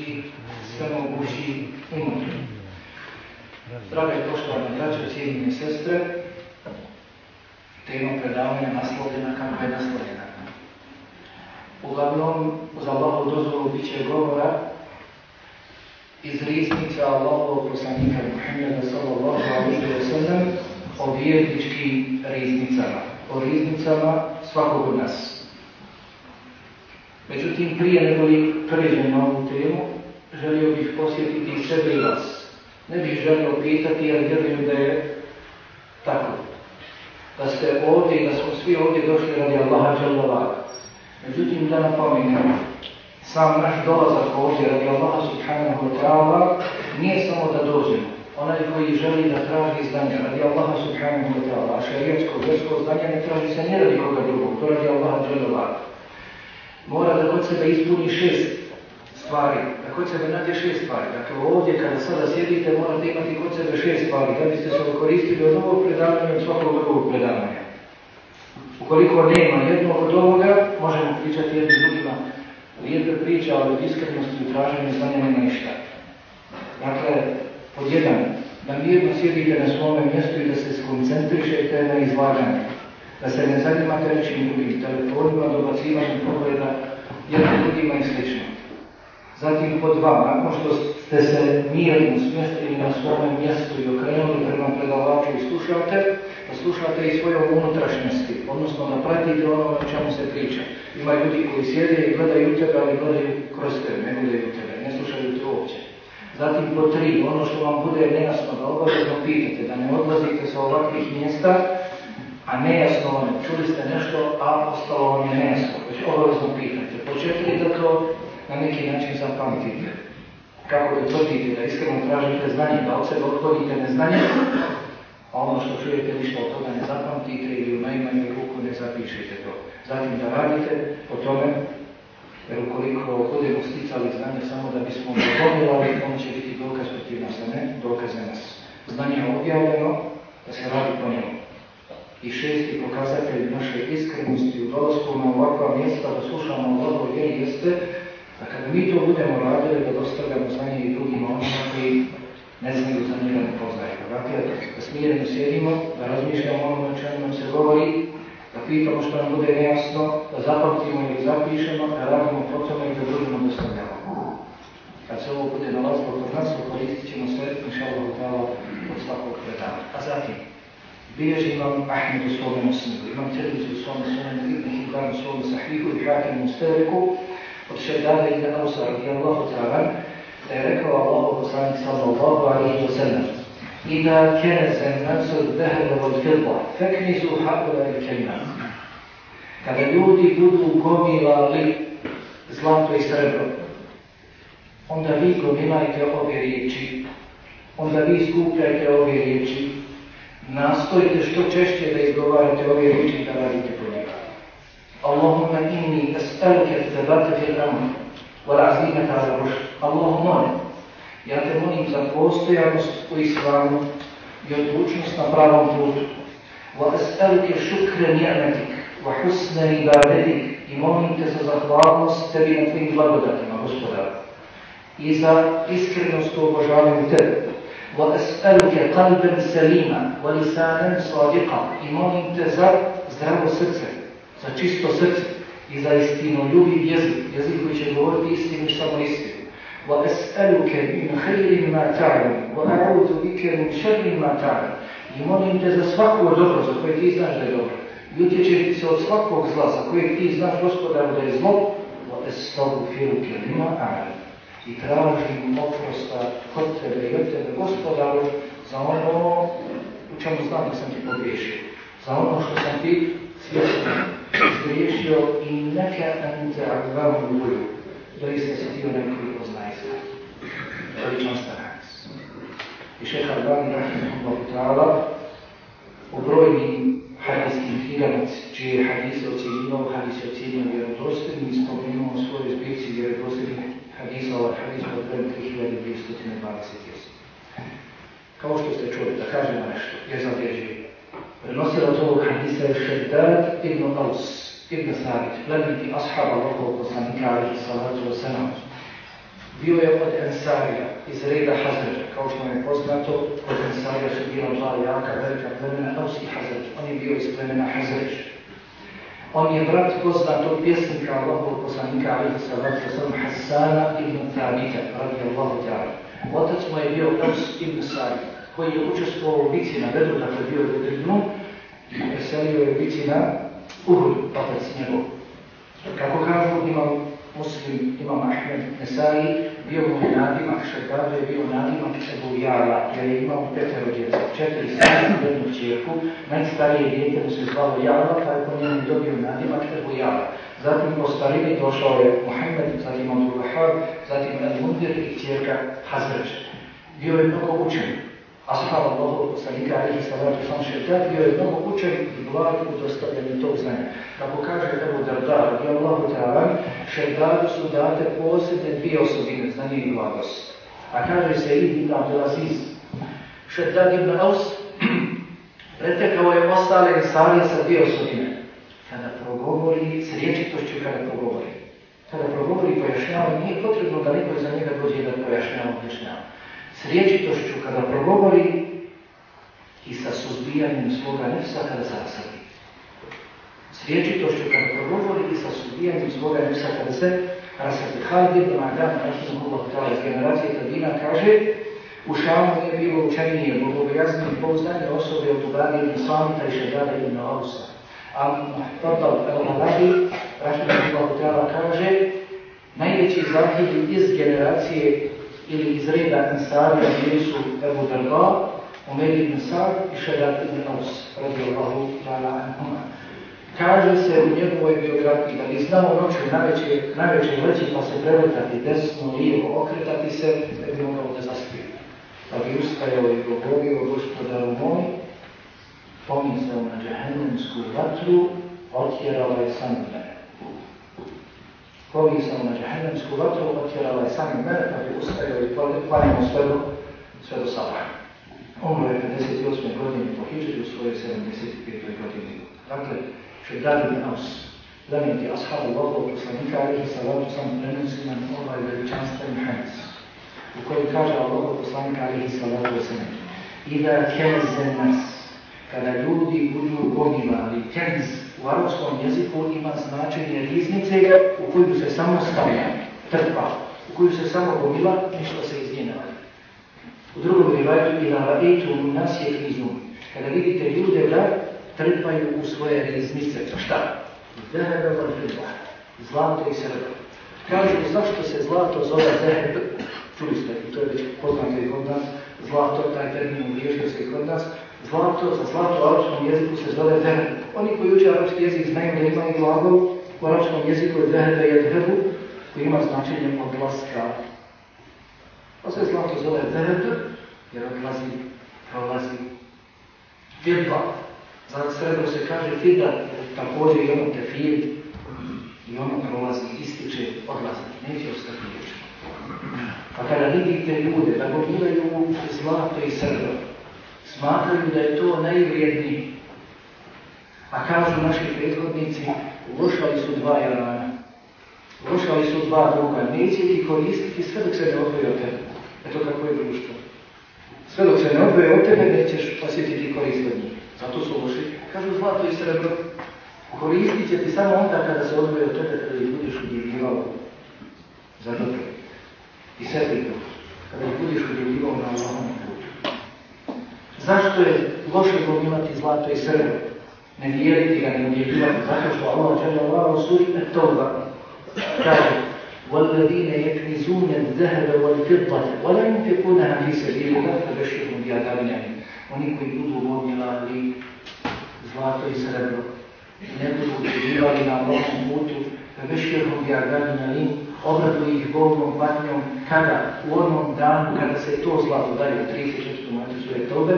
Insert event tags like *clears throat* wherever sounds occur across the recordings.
svi svemogući umr. Draga i poštovani građe cijenine sestre, tema predavanja naslovljena kako je naslovljena. Uglavnom, uz Allahovu dozvolu bit će govora iz riznica Allahovog poslanika Muhammeda sallallahu alaihi wa sallam o vjerničkim riznicama, o riznicama svakog od nas. Međutim, prije nego li pređem na ovu temu, želio bih posjetiti sebe i vas ne bih želio pitati jer vjerujem da je tako. Da ste ovdje i da smo svi ovdje došli radi Allaha dželjavaga. Međutim, da napominem, sam naš dolazak ovdje radi Allaha subhanahu wa ta'ala nije samo da dođemo. Onaj koji želi da traži znanje radi Allaha subhanahu wa ta'ala, šarijetsko, vjersko znanje ne traži se ne radi koga drugog, to radi Allaha dželjavaga. Mora da kod sebe ispuni šest stvari, da kod sebe imate šest stvari. Dakle, ovdje kada sada sjedite morate imati kod sebe šest stvari da biste se koristili od ovog predavanja od svakog drugog predavanja. Ukoliko nema jednog od ovoga, možemo pričati jednim drugima lijepe priče, ali od iskrenosti i traženju znanja nema ništa. Dakle, pod jedan, da mirno sjedite na svome mjestu i da se skoncentrišete na izlaganje. Da se ne zanimate nečim drugim telefonima, dobacivanjem pogleda jednim drugima i slično. Zatim pod dva, nakon što ste se mirno smjestili na svome mjestu i okrenuli prema predavaču i slušate, da slušate i svojom unutrašnjosti, odnosno da pratite ono o čemu se priča. Ima ljudi koji sjede i gledaju tebe, ali gledaju kroz tebe, ne gledaju tebe, ne slušaju te uopće. Zatim pod tri, ono što vam bude nejasno da obavezno pitate, da ne odlazite sa ovakvih mjesta, a nejasno vam čuli ste nešto, a ostalo vam je nejasno, već obavezno pitate. Po četiri, da to na neki način zapamtite. Kako da tvrdite, da iskreno tražite znanje, da od sebe otvorite neznanje, a ono što čujete ništa od toga ne zapamtite ili u najmanju ruku ne zapišete to. Zatim da radite po tome, jer ukoliko budemo sticali znanje samo da bismo zapomnili, ono će biti dokaz protiv nas, a ne dokaz za nas. Znanje je objavljeno, da se radi po njemu. I šesti pokazatelj naše iskrenosti u dolazku na ovakva mjesta da slušamo Allahov vjeri jeste a kada mi to budemo radili, da dostavljamo znanje i drugima onima koji ne znaju za njega ne poznaju. Dakle, da smireno sjedimo, da razmišljamo ono o čemu nam se govori, da pitamo što nam bude nejasno, da zapamtimo ili zapišemo, da radimo po tome i da drugima dostavljamo. Kad se ovo bude nalazilo kod nas, koristit ćemo inša Allah, od svakog predana. A zatim, ليش الإمام أحمد يصوم مسلم الإمام ترمذي يصوم مسلم ابن حبان يصوم صحيح والحاكم مستدركه والشداد إلى أوسع رضي الله تعالى ذلك الله وصاني صلى الله عليه وسلم. إذا كنز الناس الذهب والفضة فاكنسوا هؤلاء الكلمات Kada ljudi budu gomilali zlato i srebro, onda vi gomilajte ove riječi, onda vi skupljajte ove riječi, nastojite što češće da izgovarate ove riječi da radite po njega. Allahumma inni as'aluke thabata fil amr wa azimata ala rushd. Allahumma, ja te molim za postojanost u islamu i odlučnost na pravom putu. Wa as'aluke šukre ni'matik wa husna ibadatik. i molim te za zahvalnost tebi na tvojim blagodatima, gospodar. I za iskrenost u obožavanju tebe, وَأَسْأَلُكَ قَلْبًا سَلِيمًا وَلِسَانًا صَادِقًا i molim te za zdravo srce, za čisto srce i za istinu ljubi jezik, jezik koji će govoriti istinu samo istinu. وأسألك من خير ما تعلم وأعوذ بك من شر ما تعلم i molim te za svako dobro za koje ti znaš da je dobro. I utječeš ti se od svakog zla za kojeg ti znaš gospodaru da je zlo, وَأَسْتَغْفِرُكَ لِمَا أَعْلَمُ i tražim oprosta kod tebe i od tebe gospodaru za ono u čemu znam da sam ti pogriješio. Za ono što sam ti svjesno zgriješio i neka ante agvamu ljuju. Doista si ti onaj koji poznaje sve. Veličanstan hadis. I šeha Albani je zavjeđuje. Prenosila od ovog hadisa je Šeddad ibn Aus, ibn Sabit, plemeniti ashab Allahovog poslanika salatu wa salam. Bio je od Ensarija, iz reda Hazređa, kao što je poznato, od Ensarija su bila dva jaka, velika plemena, Aus i Hazređ. On je bio iz plemena Hazređ. On je brat poznatog pjesnika Allahovog poslanika Ali Salatu Sallam Hassana ibn Thabita, radi Allahu ta'ala. Otac mu je bio Aus ibn Sari, koji je učestvovao u bici na Bedru, dakle bio je Bedrinu, i preselio je bici na Uhud, otac njegov. Kako kažu, imam muslim, imam Ahmed Nesai, bio mu je nadimak, Šarkado je bio nadimak Ebu Jala, jer je imao petero djeca, četiri sami i jednu čerku, najstarije dijete mu se zvalo Jala, pa je po njemu dobio nadimak Ebu. Zatim po starini došao je Muhammed, zatim Abdul Wahab, zatim El Mundir i Hazreć. Bio je mnogo učen, Ashab Allahov poslanika alihi salatu sam šetat, bio je mnogo učen i blag u dostavljanju tog znanja. Kako kaže Ebu Darda, radi Allahu ta'ala, šeitadu su date posebne dvije osobine, znanje i blagost. A kaže se i Ibn Abdelaziz, šeitad Ibn Aus *clears throat* pretekao je ostale Risarije sa dvije osobine. Kada progovori, s riječitošću kada progovori. Kada progovori pojašnjava, nije potrebno da neko za njega dođe da pojašnjava, objašnjava s riječitošću kada progovori i sa suzbijanjem svoga nefsa kada se rasadi. S riječitošću kada progovori i sa suzbijanjem svoga nefsa kada se rasadi. Halid ibn Magdan, rahimahullah ta'ala iz generacije Tabina, kaže u Šamu je bilo učenije, bogobojasnije i pouzdanje osobe od Ubadi ibn i Šedada Ausa. A Muhtadal al-Halabi, rahimahullah ta'ala, kaže najveći zahidi iz generacije ili iz reda Ansarija bili su Ebu Darda, Umer ibn Sad i Šedat ibn Aus, radijallahu ta'ala anhuma. Kaže se u njegovoj biografiji da bi znao noću najveće, najveće leći pa se preletati desno, lijevo, okretati se, ne bi mogao da zaspije. Pa bi ustajao i govorio, gospodaru moj, pomisao na džahennemsku vatru, otjerala je sam mene povisao na džahennemsku vatru, otjerala je sami mene, pa bi ustajao i planimo sve do, sve do sada. Umro je 58. godine po Hidžri u svojoj 75. godini. Dakle, Šeddad ibn Aus, plemeniti ashab Allahov poslanika, alihi salatu sam prenosi nam ovaj veličanstven hadis, u kojem kaže Allahov poslanika, alihi salatu sam, Ida kenzen nas, kada ljudi budu gomilali, kenz u arabskom jeziku ima značenje riznice u koju se samo stavlja, trpa, u koju se samo gomila, ništa se iz. U drugom rivajtu ila raitu nas je krizum. Kada vidite ljude da trpaju u svoje riznice, šta? Zehebe vrfilba, zlato i srebro. Kažu, zašto se zlato zove zeheb? Čuli ste, i to je već poznato i kod nas, zlato, taj termin uvriježio se i kod nas, Zlato, za zlato u arapskom jeziku se zove zeheb. Oni koji uče arapski jezik znaju da ima i glagol u arapskom jeziku je zehebe i edhebu, koji ima značenje odlaska. Pa se zlato zove zeheb, jer odlazi, prolazi. Fidla. Za srebro se kaže fida, također i ono tefil, i ono prolazi, ističe, odlazi. Neće ostati vječno. Pa kada vidite ljude da gomilaju zlato i srebro, smatraju da je to najvrijednije. A kažu naši prethodnici, ulošali su dva jarana. Ulošali su dva druga, neće ti koristiti sve dok se ne odvoje od tebe. Eto kako je društvo. Sve dok se ne odvoje od tebe, nećeš osjetiti korist od njih. Zato su ulošli. Kažu zlato i srebro. Koristit će ti samo onda kada se odvoje od tebe, kada ih budeš udjeljivao za dobro. I to. Kada ih budeš udjeljivao na Allahom Zašto je loše gomilati zlato i srebro? Ne vjeriti ga, ne udjeljivati, zato što Allah žele Allah u suri At-Tawba kaže وَالَّذِينَ يَكْنِزُونَ الذَّهَبَ وَالْفِضَّةَ وَلَا يُنْفِقُونَهَا فِي سَبِيلِ اللَّهِ فَبَشِّرْهُمْ بِعَذَابٍ أَلِيمٍ Oni koji budu gomilali zlato i srebro, ne budu udjeljivali na Allahom putu, فَبَشِّرْهُمْ بِعَذَابٍ أَلِيمٍ obraduju ih Bogom patnjom kada u onom danu kada se to zlato daje u 34. mati sure Tobe,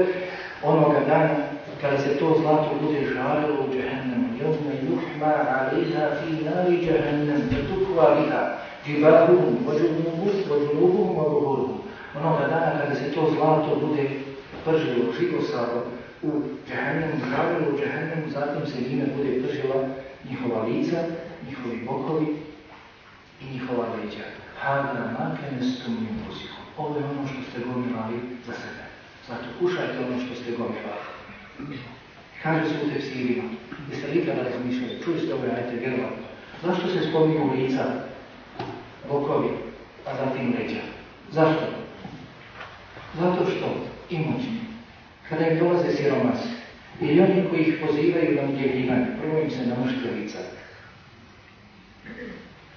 onoga dana kada se to zlato bude žarilo u džehennemu. Jevme juhma aliha fi nari džehennem, tukva biha, džibahuhum, vođunuhum, vođunuhum, vođunuhum. Onoga dana kada se to zlato bude pržilo, žigosalo u džehennemu, žarilo u džehennemu, zatim se njime bude pržila njihova lica, njihovi bokovi, i njihova leđa. Hada makenestum min pusikom. Ovo je ono što ste gomilali za sebe. Zato kušajte ono što ste gomilali. Kaže se u tefsirima. Jeste li ikada razmišljali? Čuli ste ove ajte vjerovatno. Zašto se spominju lica, bokovi, a zatim leđa? Zašto? Zato što imućni, kada im dolaze siromasi, ili oni koji ih pozivaju na udjeljivanje, prvo im se namuške lica.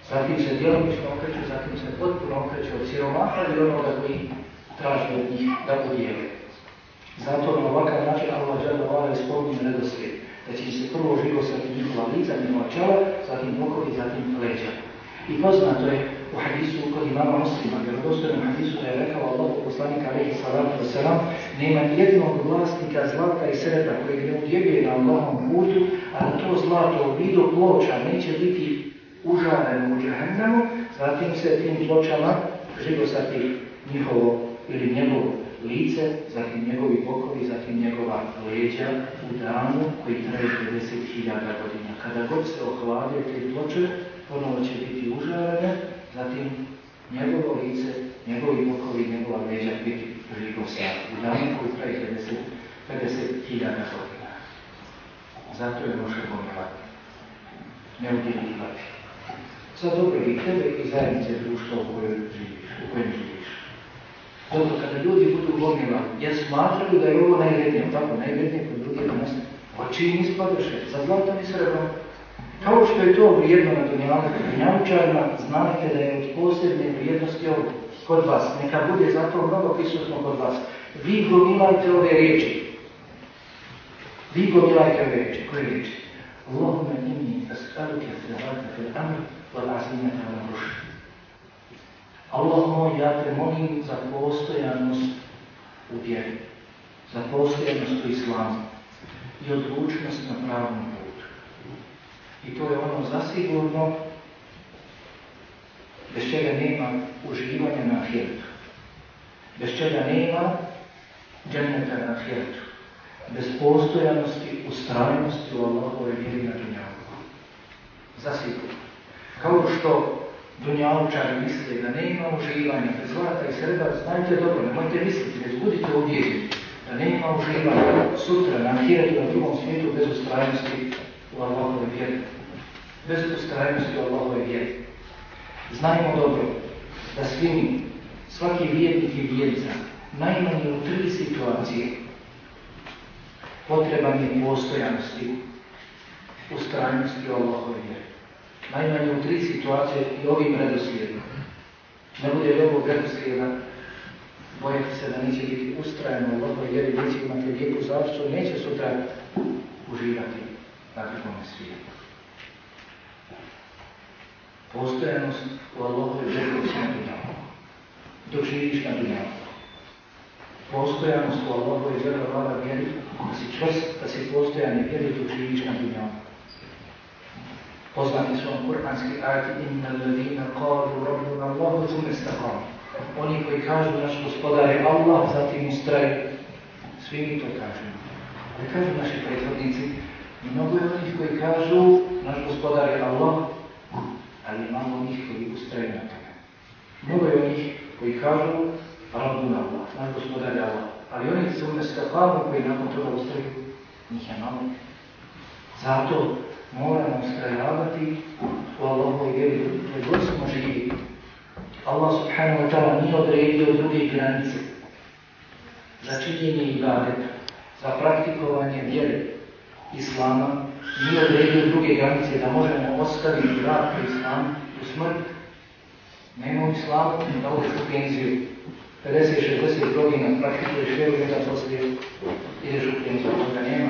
Zatim se djelomično okreću, zatim se potpuno okreću od siromaha ili onoga koji traži od njih da udjeli. Zato na ovakav način Allah žele vala spominje redoslijed, da će se prvo živosati njihova lica, njihova čela, zatim bokovi, zatim leđa. I poznato je u hadisu kod imama muslima, vjerodostojnom hadisu da je rekao Allah poslanik alaihi salatu wasalam, nema jednog vlasnika zlata i sreta koji ne udjebuje na Allahom putu, a to zlato u vidu ploča neće biti užareno u džahennemu, zatim se tim pločama živosati njihovo ili njegovo lice, zatim njegovi bokovi, zatim njegova leđa u danu koji traje 50.000 godina. Kada god se ohlade te ploče, ponovo će biti užarene, zatim njegovo lice, njegovi bokovi, njegova leđa biti živo sad. U danu koji traje 50.000 godina. Zato je može pomjelati. Ne udjeljivati. Za dobro i tebe i zajednice društva u kojem živiš. U kojem živiš. Dobro, kada ljudi budu gomilani, jer smatraju da je ovo najvrednije, tako, najvrednije kod drugih danas, oči im ispadoše, za zlatom i srebrom. Kao što je to vrijedno na dunjalučarima, znajte da je od posebne vrijednosti ovo kod vas. Neka bude zato mnogo prisutno kod vas. Vi gomilajte ove riječi. Vi gomilajte ove riječi. Koje riječi? Allahume inni as'aluke sirata fil amr ala rušd. Allah moj, ja te molim za postojanost u vjeri, za postojanost u islamu i odlučnost na pravnom putu. I to je ono zasigurno bez čega nema uživanja na ahiretu. Bez čega nema dženeta na ahiretu. Bez postojanosti, ustrajnosti u Allahove vjeri na dunjavu. Zasigurno. Kao što Dunjalučari misle da nema uživanja bez zlata i srebra, znajte dobro, nemojte misliti, već budite uvjereni da nema uživanja sutra na ahiretu na drugom svijetu bez ustrajnosti u Allahove vjeri. Bez ustrajnosti u Allahove vjeri. Znajmo dobro da svi mi, svaki vjernik i vjernica, najmanje u tri situacije potreban je postojanosti, ustrajnosti u Allahove vjeri. Najmanje u tri situacije i ovim redoslijedom. Ne bude li ovog redoslijeda, bojati se da neće biti ustrajeno u ovoj vjeri, neće imati lijepu završu, neće sutra uživati na drugom svijetu. Postojanost u Allahove vjeri na dunjavu. Dok živiš na dunjavu. Postojanost u Allahove vjeri da si čvrst, da si postojani vjeri dok živiš na dunjavu. Poznati su vam kur'anski ajati inna ladina qalu rabbuna Allahu istaqamu. Oni koji kažu naš gospodar je Allah, zatim ustraju. Svi mi to kažemo. Ne kažu naši prethodnici. Mnogo je onih koji kažu naš gospodar je Allah, ali imamo onih koji ustraju na tome. Mnogo je onih koji kažu rabbuna Allah, naš gospodar je Allah. Ali oni su istaqamu koji nakon toga ustraju, njih je malo. Zato moramo ustrajavati u Allahovoj vjeri gdje god smo živi. Allah subhanahu wa ta'ala nije odredio druge granice za činjenje ibadeta, za praktikovanje vjere Islama, nije odredio druge granice da možemo ostaviti rad u Islamu u smrt. Nema u Islamu da odeš u penziju. 50-60 godina praktikuješ vjeru i poslije ideš u penziju, toga nema.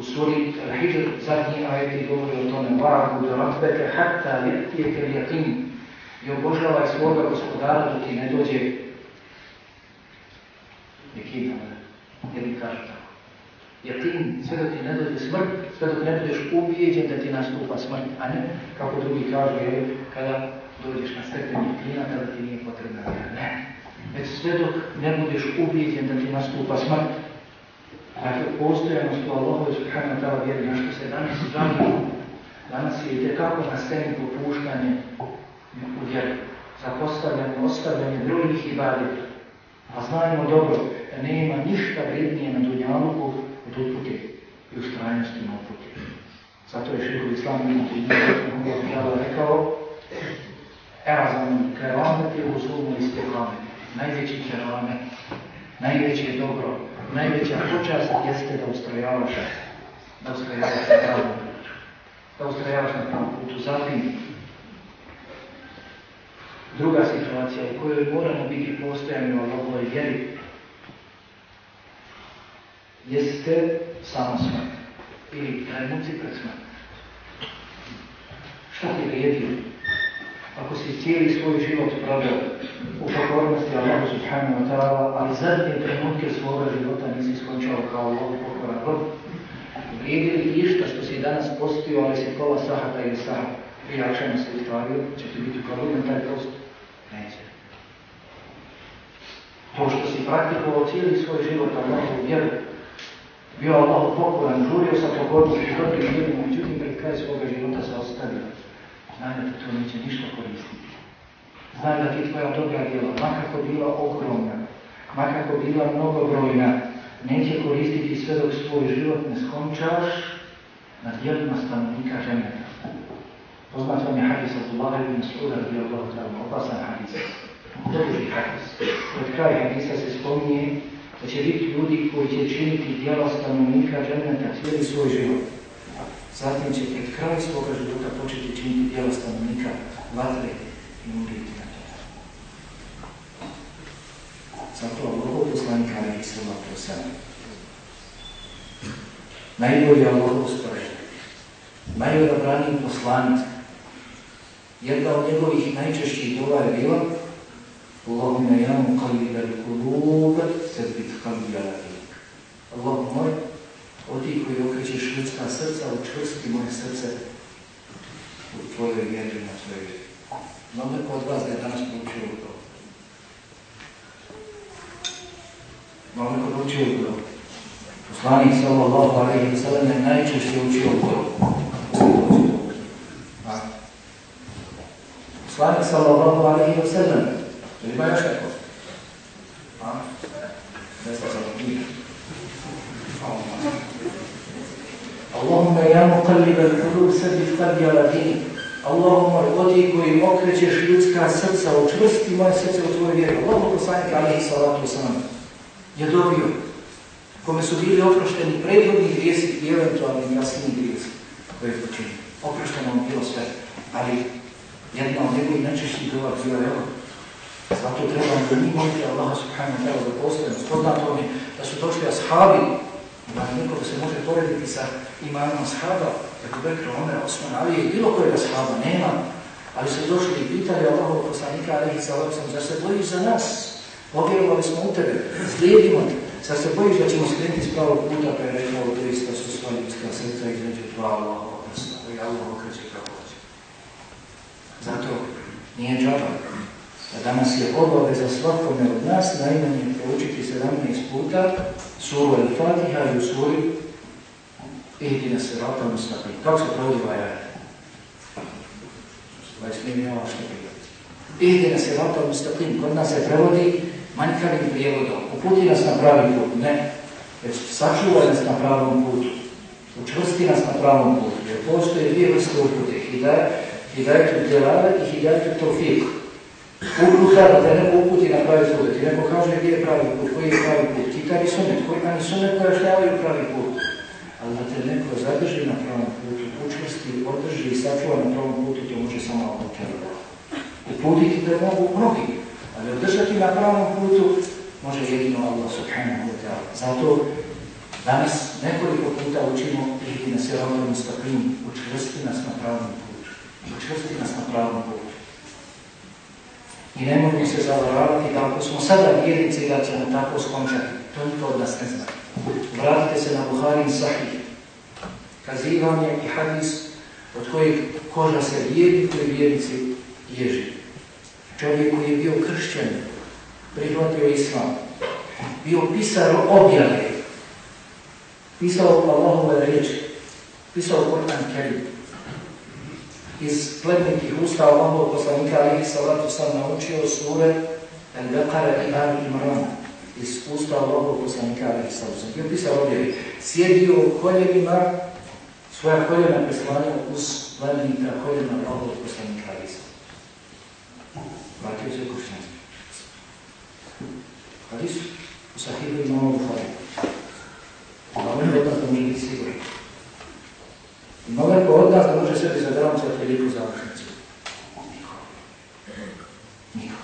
U suri Al-Hijr zadnji ajeti govori o tome Varabu da rabbeke hatta jetijeke jakin i obožavaj svoga gospodara da ti ne dođe jakin, jedni kažu tako. Jakin, sve dok ti ne dođe smrt, sve dok ne budeš ubijeđen da ti nastupa smrt, a ne, kako drugi kažu, je, kada dođeš na stepen jakina, tada ti nije potrebna vjera. Ne, već sve dok ne budeš ubijeđen da ti nastupa smrt, Dakle, postojanost u Allahove subhanahu wa ta'ala vjeri, na što se danas žalimo, danas je itekako na sceni popuštanje u vjeru. zapostavljanje, ostavljanje drugih ibadeta. A znajmo dobro da nema ništa vrednije na Dunjaluku od upute i ustrajnosti na uputi. Zato je šeho Islam ima rekao Erazam kerameti u zulmu istiqameti. Najveći keramet, najveće dobro, najveća počast jeste da ustrajavaš da ustrajavaš na pravom putu. Da ustrajavaš na pravom putu. Zatim, druga situacija u kojoj moramo biti postojani u Allahovoj vjeri jeste sama smrt ili trenuci pred smrt. Šta ti vrijedi cijeli svoj život proveo u pokornosti Allahu subhanahu wa ta'ala, ali zadnje trenutke svoga života nisi skončao kao Allahu pokoran rob, vrijedi li išta što si danas postio, ali si pola sahata ili sahat prije akšama se ustavio, će ti biti problem taj post? Neće. To što si praktikovao cijeli svoj život Allahu vjeru, bio Allah pokoran, žurio sa pogodnosti, dobrim ljudima, međutim pred kraj svoga života se ostavio. Znaj da ti to neće ništa koristiti. Znaj da ti tvoja dobra djela, makako bila ogromna, makako bila mnogobrojna, neće koristiti sve dok svoj život ne skončaš na djelima stanovnika ženeta. Poznat vam je hadis od Allaha ibn Suda radi Allah ta'ala, opasan hadis. Dobri hadis. Pred kraj hadisa se spominje da će biti ljudi koji će činiti djela stanovnika ženeta cijeli svoj život. Zatim će pred kraj svoga života početi činiti djela stanovnika vatre i umriti na to. Zato Allahov poslanika alaihi sallatu wasallam. Najbolji Allahov sporednik. Najodabraniji poslanik. Jedna od njegovih najčešćih dova je bila Allahumma ja muqallib al-qulub, sabit qalbi ala dinik. Allah moj, o ti koji okrećeš ljudska srca, učvrsti moje srce u tvojoj vjeri na tvojoj vjeri. Imam neko od vas da je danas proučio u to. Imam neko da učio u to. Poslanik sallallahu alaihi wa sallam je najčešće učio u to. Poslanik sallallahu alaihi wa sallam. Ili ima još neko? A? Ne znam za knjiga. Allahumma ja muqallib al-qulub sabit qalbi ala dinik. Allahumma odi koji okrećeš ljudska srca, učvrsti moje srce u tvojoj vjeri. Allahu poslanik alaihi salatu wasalam je dobio kome su bili oprošteni prethodni grijesi i eventualni jasni grijesi koje je počinio. Oprošteno mu bilo sve, ali jedna od njegovih najčešćih dova bio je ovo. Zato trebamo da mi moliti Allaha subhanahu wa ta'ala da postojimo. Spodnato mi da su došli ashabi da niko se može porediti sa imanom shaba, kako Bekra, Omer, Osman, Ali i bilo kojega shaba, nema. Ali su došli i pitali Allahov poslanika, ali sa sam, zar se bojiš za nas? Povjerovali smo u tebe, slijedimo te. Zar se bojiš da ćemo skrenuti s pravog puta, pa je rekao, doista su sva ljudska srca između dva Allahova prsta, koji Allah okreće kako hoće. Zato nije džaba. A danas je obaveza svakome od nas najmanje proučiti 17 puta suru Al-Fatiha i u suri Ihdina sirata mustaqim. Kako se provodi ovaj ajat? Ovaj snim je ovo što prihvati. Ihdina sirata mustaqim. Kod nas se prevodi manjkavim prijevodom. Uputi nas na pravi put. Ne. Već sačuvaj nas na pravom putu. Učvrsti nas na pravom putu. Jer postoje dvije vrste upute. Hidajetu djelave i hidajetu Uputa da neko uputi na pravi put. Ti neko kaže gdje je pravi put, koji je pravi put. Kitab i sunet, koji i sunet pojašnjavaju pravi put. Ali da te neko zadrži na pravom putu, učvrsti, održi i sačuva na pravom putu, to može samo Allah. Uputiti te mogu mnogi, ali održati na pravom putu može jedino Allah subhanahu wa ta'ala. Zato danas nekoliko puta učimo i na sirovom stopinu, učvrsti nas na pravom putu. Učvrsti nas na pravom putu. I ne možemo se zavaravati da ako smo sada vjernici da ćemo tako skončati. To niko od nas ne zna. Vratite se na Buharin Sahih. Kazivanje i hadis od kojeg koža se vjerniku i vjernici ježi. Čovjek koji je bio kršćan, prihvatio islam, bio pisar objave, pisao Allahove riječi, pisao Koran Kerim. Iz plemenitih usta Allahov poslanika alihi salatu sam naučio sure Al-Baqara i Al Imran iz usta Allahov poslanika alihi salatu sam. I opisao ovdje, sjedio u koljenima, svoja koljena preslanio uz plemenita koljena Allahov poslanika alihi salatu Vratio se kušnjanski. Hadis u sahibu imamo Buhari. A on je odmah da može Ima neko od nas može sebi zagarantovati veliku završnicu? Niko. Niko.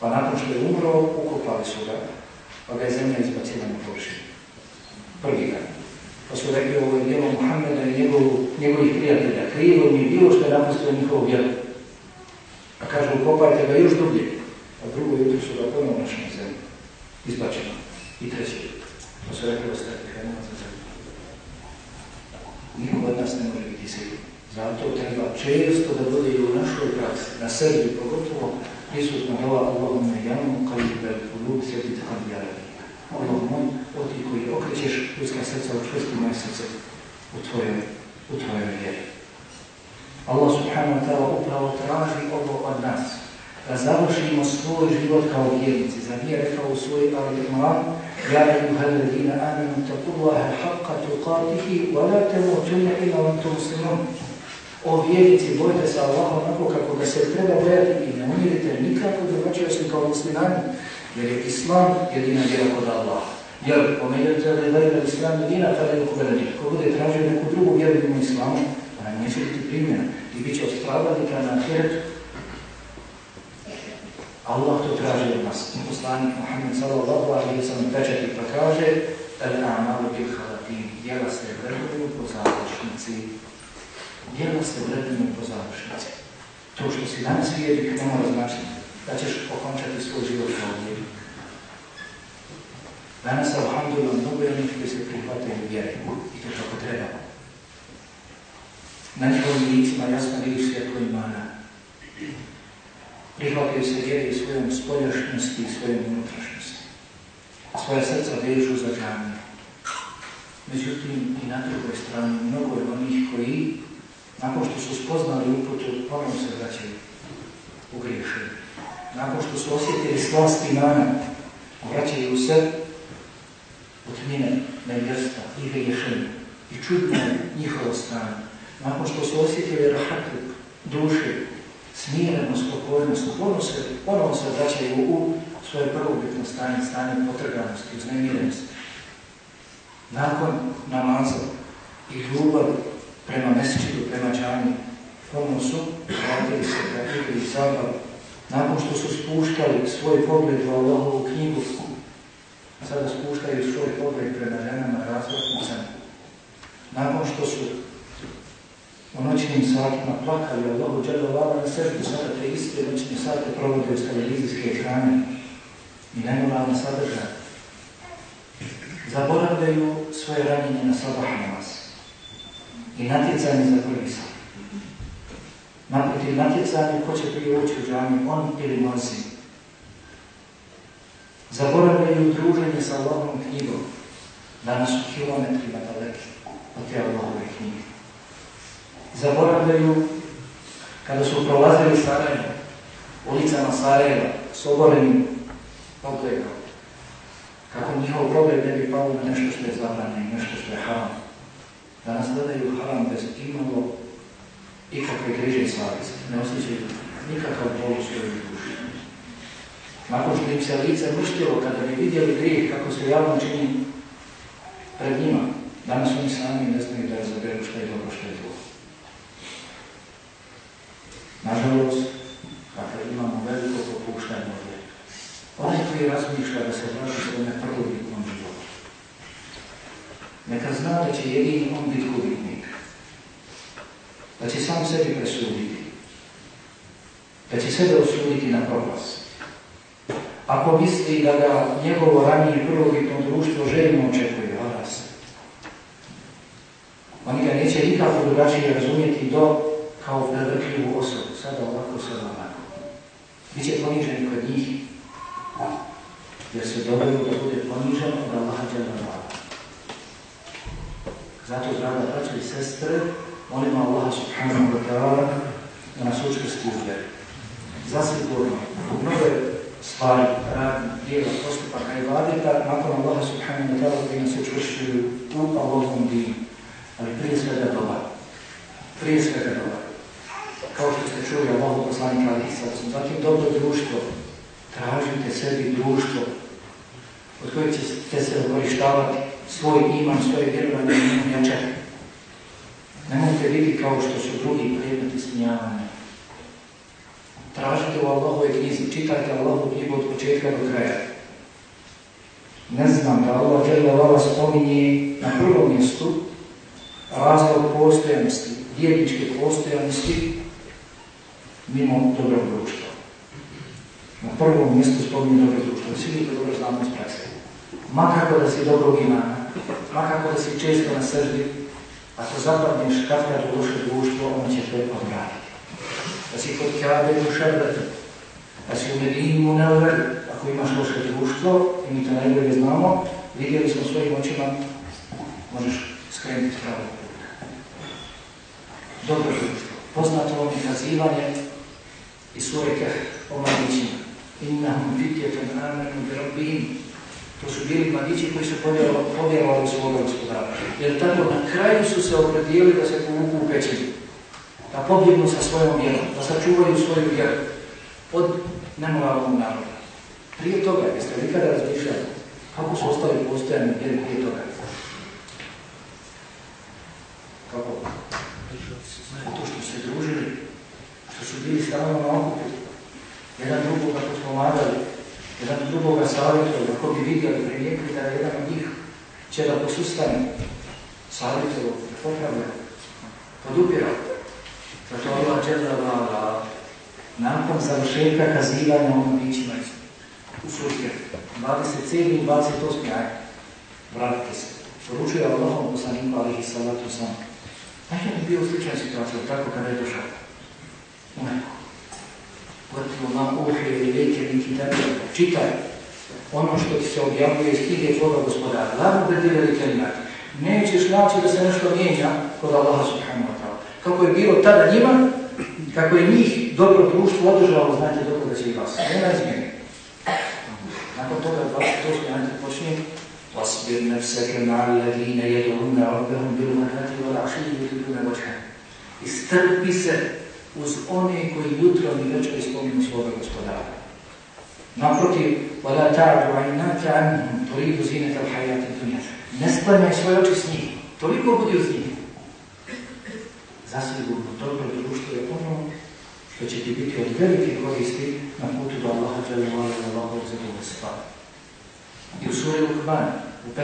Pa nakon što je umro, ukopali su ga, pa ga je zemlja izbacila na površinu. Prvi dan. Pa su rekli ovo je djelo Muhammeda i njegovih prijatelja. Krivo mi je bilo što je napustio njihovu vjeru. A kažu, ukopajte ga još dublje. A drugo jutro su ga ponovno našli na zemlju. Izbačeno. I treći jutro. Pa su rekli, ostavite, hajmo za zemlju. Niko od nas ne može biti siguran. Zato treba često da bude i u našoj praksi, na sebi pogotovo, prisutno dova Allahumme jamu kalibel ulub sjedite kalibjara. Allah moj, o ti koji okrećeš ljudska srca, učvrsti moje srce u tvojoj, u tvojoj vjeri. Allah subhanahu wa ta'ala upravo traži ovo od nas, da završimo svoj život kao vjernici. Za nije rekao u svoj Ali Imran, Ejuha alladina amanu taqullaha haqqa tuqatihi wa la tamutunna illa wa antum muslimun. O vjernici, bojte se Allaha onako kako ga se treba bojati i ne umirite nikako drugačije osim kao muslimani, jer je Islam jedina vjera kod Allaha. Jer pomenjate da je vjera Islam jedina, tada je ukubeleni. Ko bude tražio neku drugu vjeru mimo Islamu, ona neće biti primjena i bit će na Allah to traži od nas. Poslanik Muhammed sallallahu alaihi wa sallam pečeti pa kaže El-amalu bil halatin. Djela se vrednuju po završnici. Djela se vrednuju po završnici. To što si danas vjernik ne mora značiti da ćeš okončati svoj život kao vjernik. Danas, alhamdulillah, mnogo je njih koji se prihvataju vjeri i to kako treba. Na njihovim licima jasno vidiš svjetlo imana prihvataju se vjeri svojom spoljašnjosti i svojom unutrašnjosti. Svoje srca vežu za džamije. Međutim, i na drugoj strani mnogo je onih koji, nakon što su spoznali uputu, ponovno se vraćaju u griješenje. Nakon što su osjetili slast imana, vraćaju se od mine nevjerstva i griješenja. I čudno je njihova strana. Nakon što su osjetili rahatluk duše, smireno, spokojnost, ponovno se, ponovno se vraćaju u svoje prvobitno stanje, stanje potrganosti, uznemirenosti. Nakon namaza i ljubav prema mesičidu, prema džani, ponovno su vratili se da igri zabav. Nakon što su spuštali svoj pogled u Allahovu knjigu, sada spuštaju svoj pogled prema ženama razvrtnicama. Nakon što su u noćnim satima plakali Allahu dželle vala na seždu sada te iste noćne sate provode uz televizijske ekrane i nemoralne sadržaje. Zaboravljaju svoje ranjenje na sabah namaz i natjecanje za prvi sat. Naprotiv natjecanje ko će prije ući u džami, on ili mozi. Zaboravljaju druženje sa Allahom knjigom. Danas su kilometrima daleki od te Allahove knjige zaboravljaju kada su prolazili Sarajevo, ulicama Sarajeva, s oborenim pogledom, kako njihov pogled ne bi pao na nešto što je zabranjeno i nešto što je haram. Danas gledaju haram bez imalo ikakve griže i savjesti, ne osjećaju nikakav bol u svojoj duši. Nakon što im se lice mrštilo kada bi vidjeli grijeh kako se javno čini pred njima, danas oni sami ne znaju da razaberu što je dobro, što je zlo. Nažalost, dakle, imamo veliko popuštanje ovdje. Onaj koji razmišlja da se vrati svome prvobitnom životu. Neka zna da će jedini on biti gubitnik. Da će sam sebi presuditi. Da će sebe osuditi na propast. Ako misli da ga njegovo ranije prvobitno društvo željno očekuje, vara se. Oni ga neće nikako drugačije razumjeti do kao prevrtljivu osobu, sada ovako, sada ovako. Biće ponižen kod njih, jer se dobro da bude ponižen od Allaha Đelala. Zato, draga braća i sestre, Molimo Allah subhanahu wa ta'ala da nas učvrsti u vjeru. Zasigurno, u mnogo stvari, radni, dijela, postupaka i vadita, nakon Allah subhanahu wa ta'ala koji nas učvršćuju u Allahom dinu. Ali prije svega dobar. Prije svega dobar. Kao što ste čuli Allahu poslanika ali zatim dobro društvo. Tražite sebi društvo od kojeg ćete se okorištavati svoj iman, svoje vjerovanje i iman jačati. Nemojte biti kao što su drugi predmeti smijavanja. Tražite u Allahove knjizi, čitajte Allahovu knjigu od početka do kraja. Ne znam da Allah žele Allah spominje na prvom mjestu razlog postojanosti, vjerničke postojanosti mimo dobrog društva. Na prvom mjestu spominje dobro društvo. Svi mi to dobro znamo iz prakse. Makako da si dobrog imana, makako da si često na srdi, ako zapadneš kad kad u društvo, on će te odraditi. Da si kod Kjabe u šerbetu, da si u Medinu u Neuveru, ako imaš loše društvo, i mi to najbolje znamo, vidjeli smo svojim očima, možeš skrenuti puta. Dobro društvo. Poznato vam je kazivanje i svoje keh o mladićima. Innahum fitjetom amenu bi rabbihim. To su bili mladići koji su povjerovali svoga gospodara. Jer tako na kraju su se opredijeli da se povuku u pećinu. Da pobjegnu sa svojom vjerom, da sačuvaju svoju vjeru od nemoralnog naroda. Prije toga, jeste li kada razmišljali kako su ostali postojani vjeri prije toga? Kako? To što su se družili, što su bili stalno na okupu, jedan drugoga potpomagali, jedan drugoga savjetovali, kako bi vidjeli, primijekli da je jedan od njih će da posustane, savjetovali, da popravlja, podupirao. Zato Allah dželjavala nakon završetka kazivanja o mladićima u surke, 27. i 28. aj, vratite se. Poručuje Allahom poslaniku alihi salatu sam. Nekaj je bio slična situacija, tako kada je došao. U neko. Vrtilo nam uhe ili veke neki tebi, čitaj ono što ti se objavljuje iz knjige tvoga gospodara. Lako bedile li kelimati. Nećeš naći da se nešto mijenja kod Allaha subhanahu wa ta'ala. Kako je bilo tada njima, kako je njih dobro društvo održalo, znate dobro da će i vas. Nema izmjene. Nakon toga 28. ajde počne واصبر نفسك مع الذين يدعون ربهم بالغداة والعشي يريدون وجهه. Istrpi se uz one koji jutro i večer spominu svoga gospodara. Naprotiv, ولا تعد عيناك عنهم تريد زينة الحياة الدنيا. Ne sklanjaj svoje oči s njih. Toliko budi uz njih. Zasigurno dobro društvo je ono što će ti biti od velike koristi na putu do Allaha dželjavala i Allaha zadovoljstva. I u suri Lukman, u 15.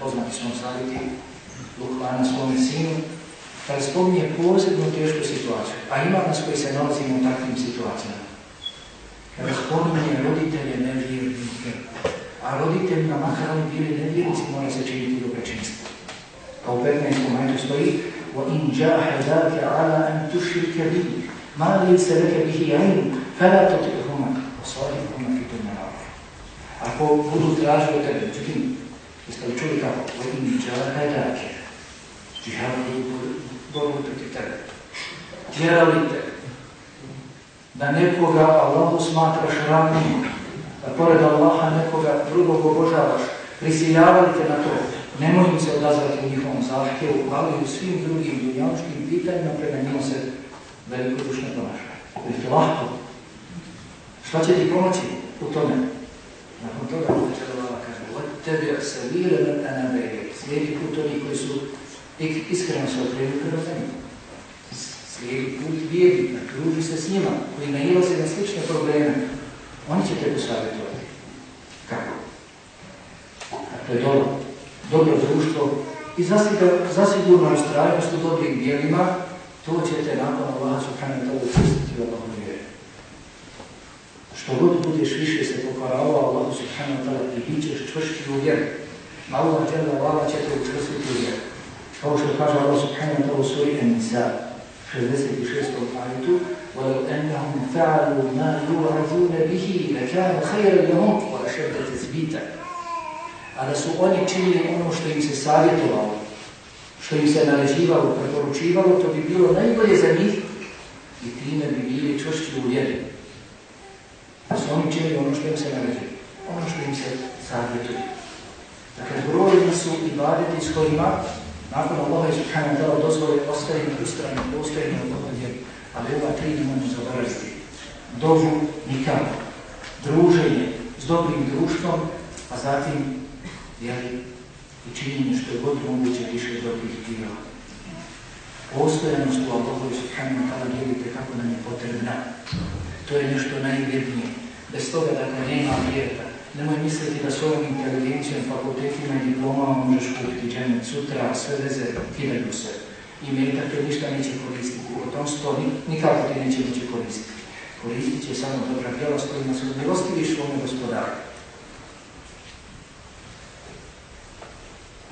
poznati smo savjeti Lukmana svome sinu, kada spominje posebnu tešku situaciju, a ima nas koji se nalazimo u takvim situacijama. Kada spominje roditelje nevjernike, a roditeljima makar oni bili nevjernici, mora se činiti dobročinstvo. Pa u 15. majtu stoji وَإِنْ جَاهَدَاكَ عَلَىٰ أَنْ تُشْرِكَ بِهِ مَا لَيْسَ لَكَ بِهِ عِلْمٌ فَلَا تُطِعْهُمَا وَصَاحِبْهُمَا فِي الدُّنْيَا مَعْرُوفًا Ako budu tražili od tebe, međutim, jeste li čuli kako? وَإِنْ جَاهَدَاكَ Džihadi borbu protiv tebe. Tjerali te da nekoga Allahu smatraš ravnim, da pored Allaha nekoga drugog obožavaš, prisiljavali te na to, nemoj im se odazvati u njihovom zahtjevu, ali i u svim drugim dunjavčkim pitanjima prema njima se veliko dušno ponaša. Biti lahko. Šta će ti pomoći u tome? Nakon toga Allah kaže, od tebe se vire na anabeje, slijedi put oni koji su iskreno se okrenuli prema meni. Slijedi put vjernika, druži se s njima, koji nailaze na slične probleme. Oni će te posavjetovati. Kako? Kako je dobro, dobro društvo i zasigurno ustrajnost u dobrim dijelima, to ćete nakon Allaha subhanahu ta'ala učestiti u Allahom vjeru. Što god budeš više se pokoravao Allahu subhanahu ta'ala i bit ćeš čvršći u vjeru. Allah će te učvrstiti u vjeru. Kao što kaže Allah subhanahu wa ta'ala u suri An-Nisa 66. ajetu وَلَوْ أَنَّهُمْ فَعَلُوا مَا يُوعَظُونَ بِهِ لَكَانَ خَيْرًا لَهُمْ وَأَشَدَّ تَثْبِيتًا A da su oni činili ono što im se savjetovalo, što im se naređivalo, preporučivalo, to bi bilo najbolje za njih i time bi bili čvršći u vjeri. Da su oni čeli ono što im se naređuje, ono što im se savjetuje. Dakle, brojni su i badeti s kojima nakon Allaha i subhanahu ta'ala dozvole ostavimo ustrajno, postojimo u vjeru. Ali ova tri imamo zaboraviti. Dovu nikako. Druženje s dobrim društvom, a zatim vjeri i činjenje što je god moguće više dobrih djela. Postojanost u Allahu i subhanahu wa ta'ala vidite kako nam je potrebna. To je nešto najvrednije. Bez toga dakle nema vjerta. Nemoj misliti da s ovom inteligencijom, fakultetima i diplomama možeš kupiti dženet sutra, sve veze kidaju se. I metak te ništa neće koristiti. Potomstvo nikako ti neće moći koristiti. Koristit će samo dobra djela s kojima se milostiviš svome gospodaru.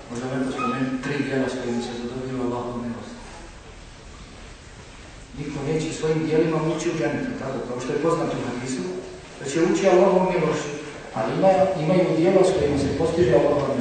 Možda vam spomenuti tri djela s kojima se zadobio Allahom milost. Niko neće svojim djelima ući u dženetu, tako kao što je poznato u hadisu, da će ući Allahom milošću, ali ima, imaju djela s kojima se postiže Allahom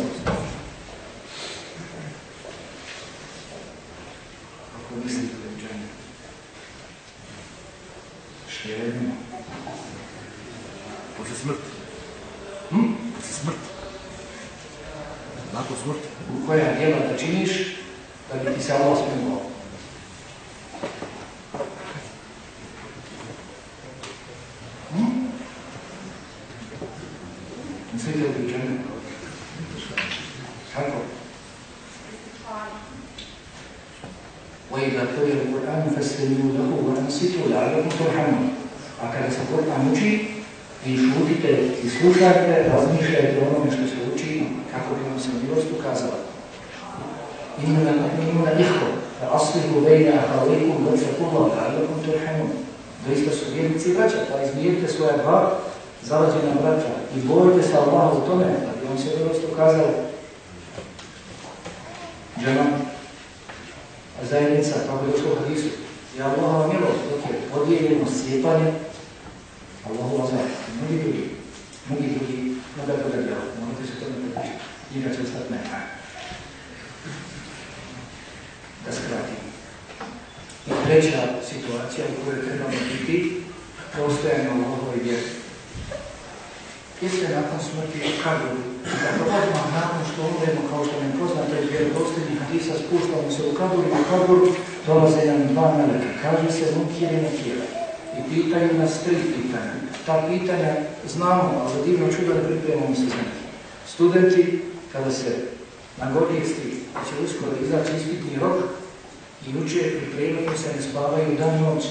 njega će ostati nekaj. Da skratim. I treća situacija u kojoj trebamo biti, postojanje Allahovoj vjeri. Jeste nakon smrti u kaburu, dakle nakon što umremo, kao što nam poznato iz vjerodostojnih hadisa, spuštamo se u kaburu i u kaburu dolaze nam dva meleka. Kaže se Nukir i Nekir. I pitaju nas tri pitanja. Ta pitanja znamo, ali divno čudo ne pripremamo se njih. Studenti, kada se nagodijesti da će uskoro izaći ispitni rok i uče, pripremaju se, ne spavaju dan noć,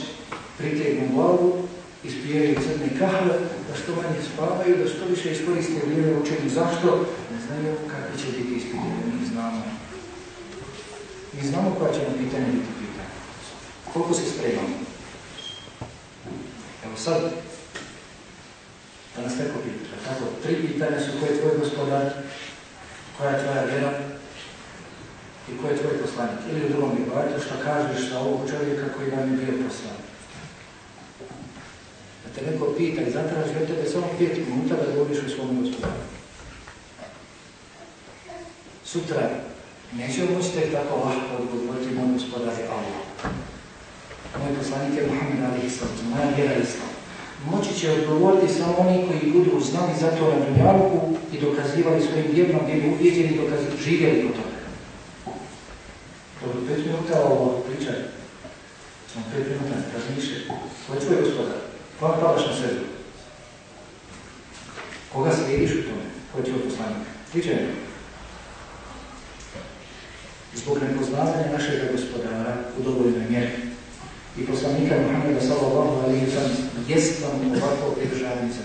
pritegnu glavu, ispijaju crne kahve, da što manje spavaju, da što više iskoriste vrijeme učenju. Zašto? Ne znaju kakvi će biti ispiti, mi znamo. Mi znamo koja će nam pitanje biti pitanje. Koliko se spremamo? Evo sad, da nas tako pita, tako, tri pitanja su koje je tvoj gospodar, koja je tvoja vjera i ko je tvoj poslanik. Ili u drugom ibadetu što kažeš za ovog čovjeka koji nam je bio poslanik. Da te neko pita i zatraži od tebe samo pet minuta da govoriš o svom gospodaru. Sutra nećemo moći tek tako lahko odgovoriti moj gospodar je Allah. Moj poslanik je Muhammed Ali Islam, moja vjera je Islam. Moći će odgovoriti samo oni koji budu znali za to na dunjaluku i dokazivali svojim vjernom, bili uvjeđeni, dokazivali, živjeli po tome. Dobro, pet minuta ovo pričaj. Samo pet minuta, razmišljaj. Ko je tvoj gospodar? Koga padaš na? Koga slijediš u tome? Ko je tvoj poslanik? Pričaj mi. Zbog nepoznavanja našeg gospodara u dovoljnoj mjeri i poslanika Muhammeda sallallahu alaihi sallam jest vam ovako pridržavanje za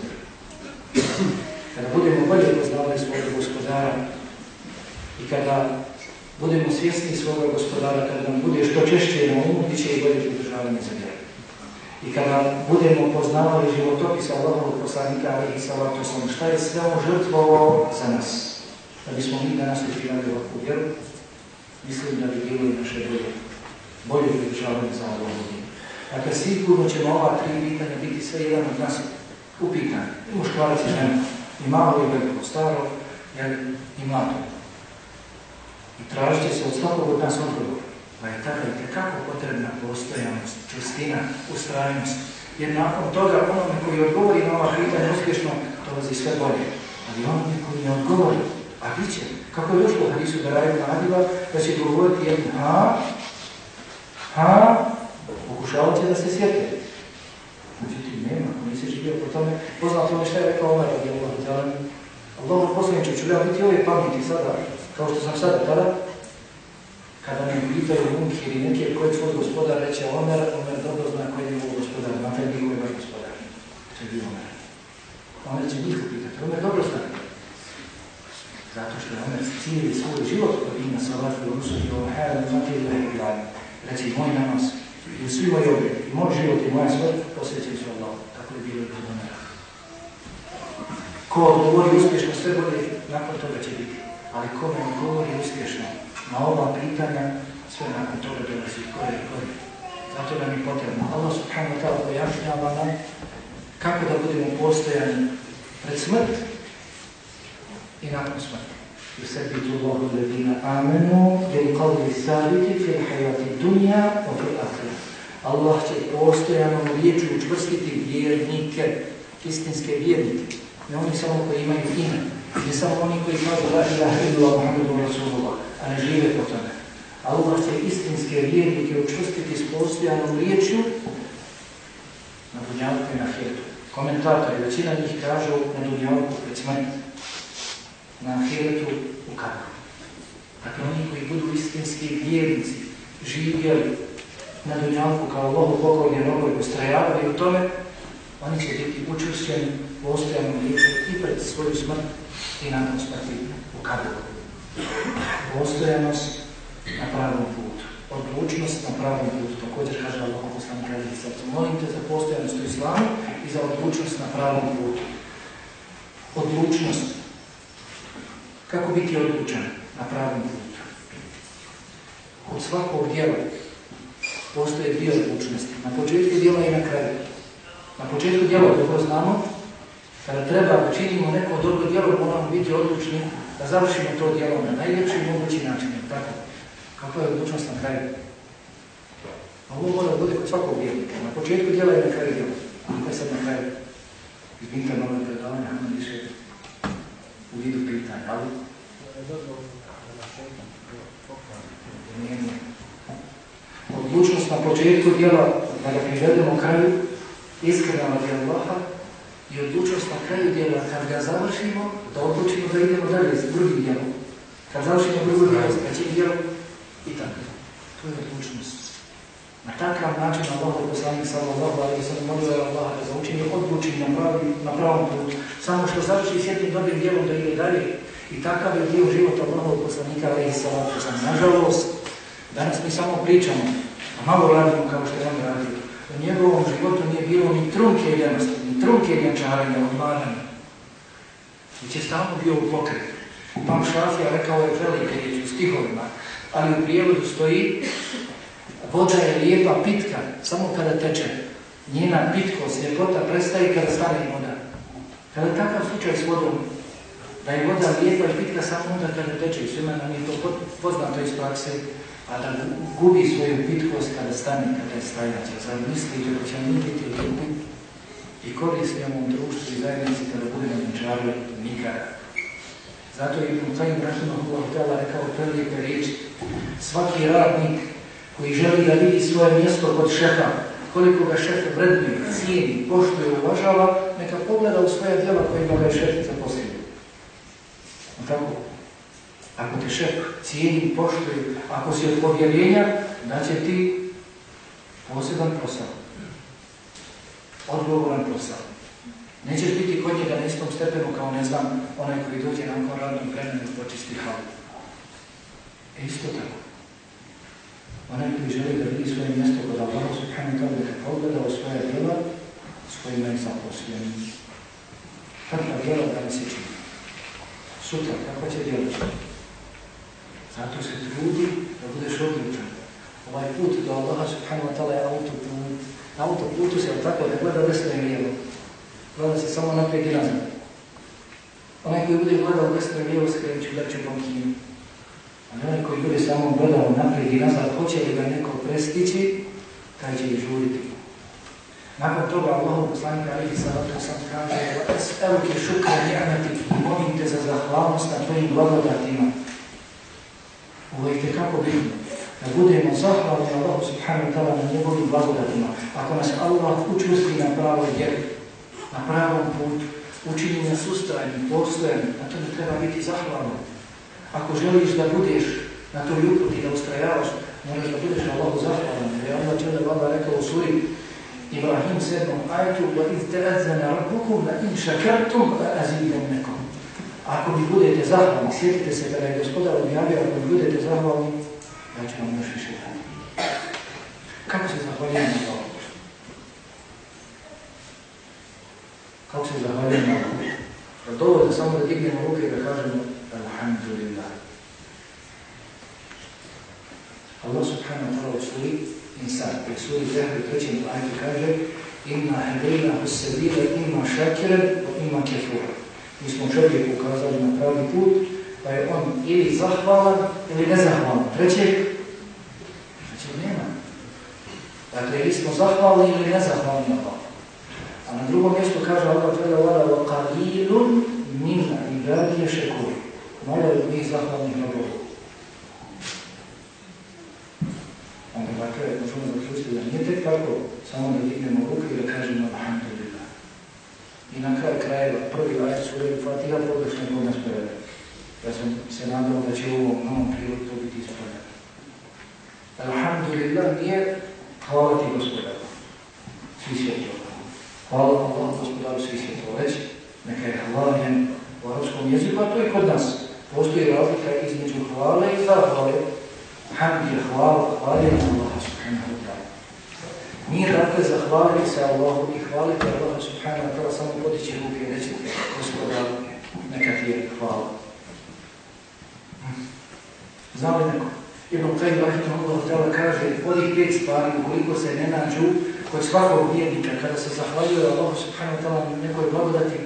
Kada budemo bolje poznavali svoga gospodara i kada budemo svjesni svoga gospodara, kada nam bude što češće na umu, bit će i bolje pridržavanje vjeru. I kada budemo poznavali životopis Allahovog poslanika alaihi sallatu sallam, šta je sve on za nas, da bismo mi danas učinali ovakvu vjeru, mislim da bi bilo i naše bolje, bolje pridržavanje za Dakle, sigurno ćemo ova tri pitanja biti sve jedan od nas upitan. I muškvarac i žena, i malo i veliko, staro, jer i mlado. I tražit će se od svakog od nas odgovor. Pa je i tekako potrebna postojanost, čustina, ustrajnost. Jer nakon toga onome koji odgovori na ova pitanja uspješno dolazi sve bolje. Ali onome koji ne odgovori, a bit će, kako je došlo u da raju nadiva, da će govoriti jedno ha, ha, pokušavat će da se sjeti. Međutim, nema, nisi živio po tome, poznato ono što je rekao Omer radi Allah, Allah poslaniče, ću ja biti ove pameti sada, kao što sam sada tada, kada me pitaju munkir i koji je tvoj gospodar, reće Omer, Omer dobro zna koji je njegov gospodar, na taj njegov je gospodar. To je bio Omer. Omer će njih pitati, Omer dobro zna. Zato što je Omer cijeli svoj život koji ima sa vas u Rusu i ovom hajal i mati ili hajal Reći, moj namaz i svi moji obi, i moj život i moja smrt posvećaju se Allah. Tako je bilo i kod Omera. Ko odgovori uspješno sve bolje, nakon toga će biti. Ali ko ne odgovori uspješno, na ova pitanja, sve nakon toga dolazi gore i gore. Zato nam je potrebno. Allah subhanahu wa ta'ala pojašnjava nam kako da budemo postojani pred smrt i nakon smrti. يثبت الله الذين آمنوا بالقول الثابت في الحياة الدنيا وفي الآخرة. Allah će postojanom riječu učvrstiti vjernike, istinske vjernike. Ne oni samo koji imaju ime, ne samo oni koji kažu la ilaha illallah Muhammedu Rasulullah, a ne žive po tome. Allah će istinske vjernike učvrstiti s postojanom riječju na dunjavku i na hijetu. Komentatori, većina njih kažu na dunjavku pred na hijetu u kabru. Dakle, oni koji budu istinski vjernici, živjeli na dunjavku kao Allahu pokorni robovi, ustrajavali u tome, oni će biti učvršćeni postojanom riječu i pred svoju smrt i nakon smrti u kabru postojanost na pravom putu, odlučnost na pravom putu. Također kaže Allah poslanik Ali Srcu. Molim te za postojanost u islamu i za odlučnost na pravom putu. Odlučnost. Kako biti odlučan na pravom putu? Od svakog dijela postoje dvije odlučnosti. Na početku dijela i na kraju. Na početku dijela, dobro znamo, kada treba da činimo neko dobro djelo, moramo biti odlučni da završimo to djelo na najljepši mogući način. Tako, kako je odlučnost na kraju? A ovo mora bude kod svakog vjernika. Na početku djela i na kraju djela. Kako je sad na kraju? Iz nove predavanja, ono više u vidu pitanja, ali? Nije, nije. Odlučnost na početku djela, da ga privedemo kraju, iskreno radi Allaha, i odlučnost na kraju djela, kad ga završimo, da odlučimo da idemo dalje s drugim djelom. Kad završimo drugo djelo, s trećim djelom i tako. To je odlučnost. Na takav način Allah poslanik sallallahu alaihi wa sallam molio je Allah da zaučini odlučiti na, pravi, na pravom putu. Samo što završi s jednim dobrim djelom da ide dalje. I takav je dio života Allahovog poslanika alaihi sallam. Nažalost, danas mi samo pričamo, a malo radimo kao što je on radio. U njegovom životu nije bilo ni trunke jednosti, trunke vjenčarenja, odmaranja. Već je stalno bio u pokretu. Imam Šafija rekao je velike riječi u stihovima, ali u prijevodu stoji voda je lijepa pitka, samo kada teče. Njena pitkost, ljepota prestaje kada stane voda. Kada je takav slučaj s vodom, da je voda lijepa i pitka samo onda kada teče, svima nam je to poznato iz prakse, a da gubi svoju pitkost kada stane, kada je stajaća. Zar mislite da će mi biti lijepi i korisni ovom društvu i zajednici kada budemo vjenčavali nikada. Zato je Ibn Tajim Rahimahullah htjela rekao prelijepe riječi. Svaki radnik koji želi da vidi svoje mjesto kod šefa, koliko ga šef vrednuje, cijeni, poštuje, uvažava, neka pogleda u svoje djela kojima ga je šef zaposlio. Tako? Ako te šef cijeni, poštuje, ako si od povjerenja, da će ti poseban posao odgovoran posao. Nećeš biti kod njega na istom stepenu kao, ne znam, onaj koji dođe nakon radnog vremena počisti halu. E isto tako. Onaj koji želi da vidi svoje mjesto kod Allaha subhanahu ta'ala da pogleda u svoje djela s kojima je zaposlen. Kakva djela da se čini? Sutra, kakva će djela? Zato se trudi da budeš odlučan. Ovaj put do Allaha subhanahu wa ta'ala je autoput na autoputu se tako ne gleda desno i lijevo. Gleda se samo naprijed i nazad. Onaj koji bude gledao desno i lijevo skrenut će da će. A ne onaj koji bude samo gledao naprijed i nazad, hoće li ga neko prestići, taj će i žuriti. Nakon toga Allah poslanika alihi sallatu sam kaže Evo ke šukra ni'mati i molim te za zahvalnost na tvojim blagodatima. Ovo je itekako bitno. Da budemo zahvalni Allahu subhanahu wa ta'ala na njegovim blagodatima. Ako nas Allah učvrsti na pravoj vjeri, na pravom putu, učini nas ustajnim, postojanim, na to treba biti zahvalno. Ako želiš da budeš na toj uputi, da ustrajavaš, moraš da budeš Allahu zahvalan. Jer je Allah čele vada rekao u suri Ibrahim 7. ajtu, wa iz te'adzana rabbukum, la in šakartum, la azidan nekom. Ako mi budete zahvalni, sjetite se kada je gospodar objavio, ako mi budete zahvalni, ja ću vam još više dati. Kako se zahvaljujem na to? Kako se zahvaljujem na to? Da dovoljno samo da dignemo ruke i da kažemo Alhamdulillah. Allah subhanahu wa ta'ala u suri Insan, u suri Zahri trećem ajde kaže Inna hedejna husabila ima šakiran, ima kefura. Mi smo čovjeku ukazali na pravi put, pa je on ili zahvalan ili nezahvalan. Trećeg? Trećeg nema. Dakle, ili smo zahvalni ili nezahvalni Allah. A na drugom mjestu kaže Allah tjela vada wa qalilun min ibadije šekur. Malo je njih zahvalnih robova. Onda dakle, možemo zaključiti da nije tek tako, samo da dignemo ruke i da kažemo Alhamdulillah. I na kraju krajeva, prvi ajet sura Fatiha pogrešno kod nas. Ja sam se nadao da će novom to biti. Alhamdulillah nije hvala ti gospodaru. Svi svjetova. Hvala Allah gospodaru svi svjetova. Već neka je hvaljen u arabskom jeziku, a to je kod nas. Postoji razlika između hvale i zahvale. Hamd je hvala, hvaljen Allah subhanahu wa ta'ala. Nije dakle zahvaliti se Allahu i hvaliti Allah subhanahu wa ta'ala samo podići ruke i reći gospodaru, neka ti je hvala. Zna li neko? Ibn Qayyim rahimahullah ta'ala kaže od ovih pet stvari ukoliko se ne nađu kod svakog vjernika kada se zahvaljuje Allah subhanahu wa ta'ala nekoj blagodati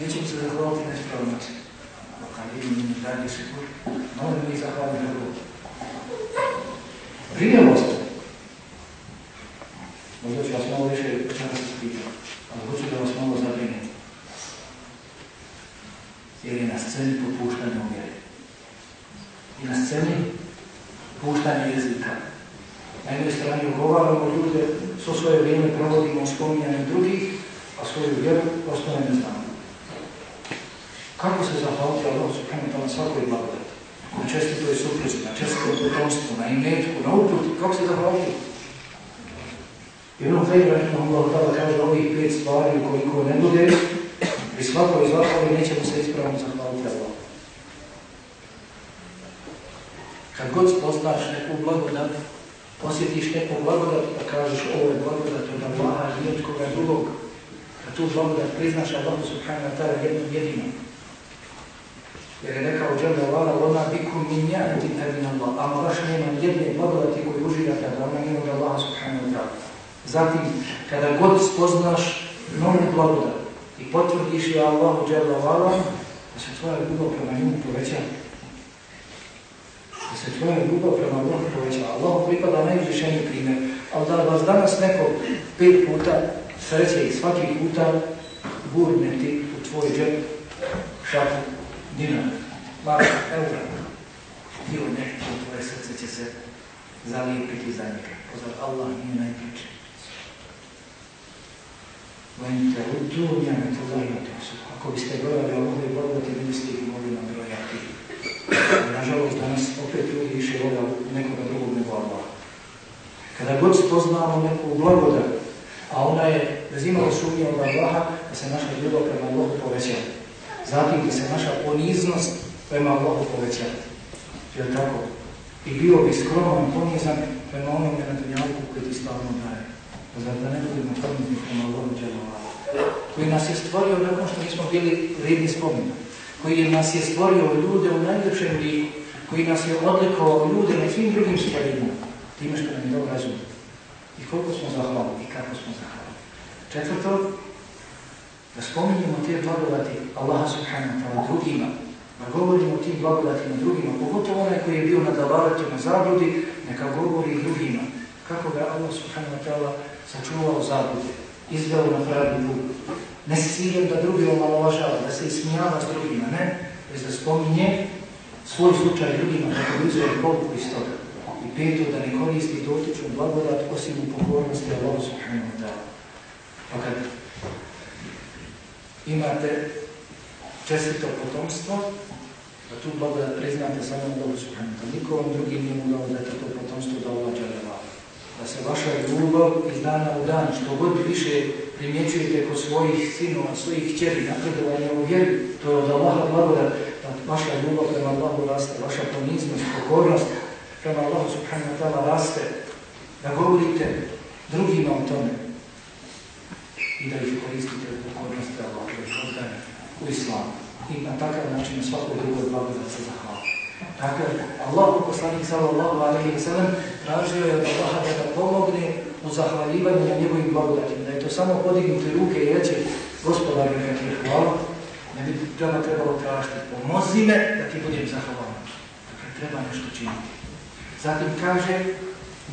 neće se zahvaliti na ispravan način. Kad vidim mi dalje se malo mi zahvaliti na Bogu. Možda ću vas malo više čas ispitati, ali hoću da vas malo zabrinem. Jer je na sceni popuštanje u. I na sceni puštanje jezika. Na jednoj strani ugovaramo ljude, svo svoje vrijeme provodimo u spominjanju drugih, a svoju vjeru ostane ne znamo. Kako se zahvaliti Allah subhanahu wa na svakoj blagodati? Na čestitoj supruzi, na čestitoj potomstvu, na imetku, na uputi, kako se zahvaliti? Ibn Qayyim rahimahullah ta'ala kaže ovih pet stvari ukoliko ne bude, pri svakoj zahvali nećemo se ispravno zahvaliti Allah. Kad god spoznaš neku blagodat, osjetiš neku blagodat, pa kažeš ovo je blagodat od Allaha i od koga drugog, kad tu blagodat priznaš Allahu subhanahu wa ta'ala jednom jedinom. Jer je rekao Jalla Vala, ona bikum min ja'ati min Allah, ama baš nema jedne blagodati koju uživate, da ona nema od Allaha subhanahu wa ta'ala. Zatim, kada god spoznaš novu blagodat i potvrdiš je Allahu Jalla Vala, da se tvoja ljubav prema njemu poveća. Da se tvoja ljubav prema Allahu poveća. Allah pripada najvišeniji primjer. Ali da vas danas neko pet puta sreće i svaki puta gurne ti u tvoj džep šapu dinar, marka, eura, htio nekako tvoje srce će se zalijepiti za njega. Pozar Allah nije najpriče la introduttogna metoda Ako biste gledali ovdje pogledati, bili ste nam bilo nabrojati. Nažalost, danas opet ljudi više voda nekoga drugog nego Allah. Kada god spoznamo neku blagodat, a ona je bez imala sumnje od Allaha, da se naša ljubav prema Allahu poveća. Zatim da se naša poniznost prema Allahu poveća. Je tako? I bio bi skroman ponizan prema onome na koji ti stavno daje. Zar da ne budemo ponizni prema Allahu? Koji nas je stvorio nakon što nismo bili vredni spomena. Koji nas je stvorio ljude u najljepšem liku. Koji nas je odlikovao ljude na svim drugim stvarima. Time što nam je dao razum. I koliko smo zahvalni i kako smo zahvalni. Četvrto, da spominjemo te blagodati Allaha subhanahu wa ta'ala drugima, da govorimo o tim blagodatima drugima, pogotovo onaj koji je bio na davetu na zabludi, neka govori drugima. Kako ga Allah subhanahu wa ta'ala sačuvao zablude, izveo na pravi put. Ne s ciljem da drugi omalovažava, da se ismijava s drugima, ne, već da spominje svoj slučaj drugima bi uzeo pouku iz toga. I peto, da ne koristi dotičnu blagodat osim u pokornosti Allah subhanahu wa. Pa kad imate čestito potomstvo, da tu blagodat priznate samo Allah subhanahu wa ta'ala. Niko vam drugi nije mogao da to potomstvo da ovađa da se vaša ljubav iz dana u dan, što god više primjećujete kod svojih sinova, svojih čeri, napredovanja u vjeri, to je od Allaha blagodat, da vaša ljubav prema Allahu raste, vaša poniznost, pokornost prema Allahu subhanahu wa ta'ala raste, da govorite drugima o tome i da ih koristite u pokornosti Allahu u islamu. I na takav način na svakoj drugoj blagodat se zahvala. Dakle, Allah, poslanik sallallahu alaihi wa sallam, tražio je Allaha da ga pomogne u zahvaljivanju na njegovim blagodatima. Da je to samo podignuti ruke i reći gospodar neka ti hvala, ne bi toga trebalo tražiti. Pomozi me da ti budem zahvalan. Dakle, treba nešto činiti. Zatim kaže,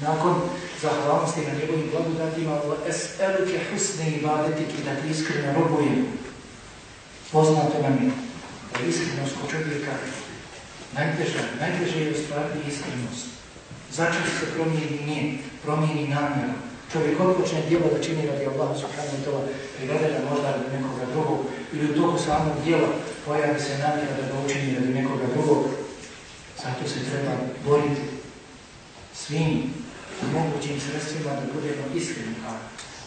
nakon zahvalnosti na njegovim blagodatima, es eluke husne ibadetiki, da ti iskreno robujem. Poznato nam je da iskrenost ko čovjeka najteža, najteže je ostvariti iskrenost. Začas se promijeni nije, promijeni namjeru. Čovjek odpočne djelo da čini radi Allaha subhanahu wa ta'ala privede možda radi nekoga drugog ili u toku samog djela pojavi se namjera da ga učini radi nekoga drugog. Zato se treba boriti svim mogućim sredstvima da budemo iskreni. A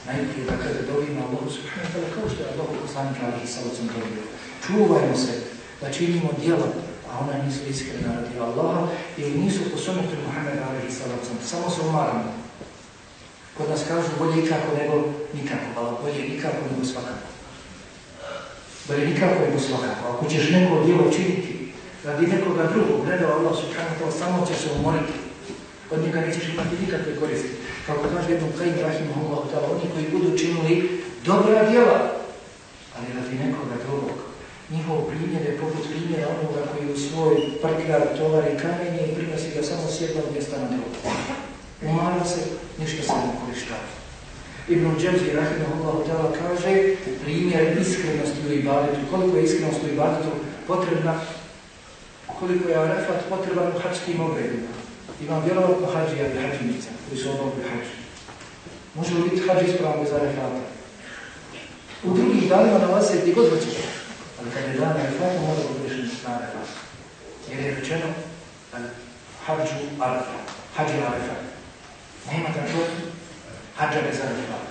najprije da kada dobimo Allahu subhanahu wa kao što je Allah poslanik sa ocem dobio. Čuvajmo se da činimo djela a ona nisu iskrena radi Allaha ili nisu po sunetu Muhammeda alaihi sallam. Samo se umaramo. Kod nas kažu bolje ikako nego nikako, ali bolje nikako nego svakako. Bolje nikako nego svakako. Ako ćeš neko djelo činiti radi nekoga drugog, ne da Allah wa samo će se umoriti. Od njega nećeš imati nikakve koristi. Kako kaže jednom Kajim Rahimahullahu ta'ala, oni koji budu činili dobra djela, ali radi nekoga drugog, njihov primjer je poput primjera onoga koji u svoj parkar tovari kamenje i prinosi ga samo s jednog mjesta na drugo. Umara se, ništa se ne korištava. Ibn Džemzi Rahimahullahu ta'ala kaže primjer iskrenosti u ibadetu. Koliko je iskrenost u ibadetu potrebna, koliko je arefat potreban u hačkim obredima. Imam vjerovatno hađija i hađinica koji su obavili hađi. Može li biti hađi ispravan bez arefata? U drugim danima nalaze gdje god hoćeš. Ali kada je dan Arafata, mora da budeš na Arafat. Jer je rečeno hađu Arafat, hađi Arafat. Nema tako hađa bez Arafat.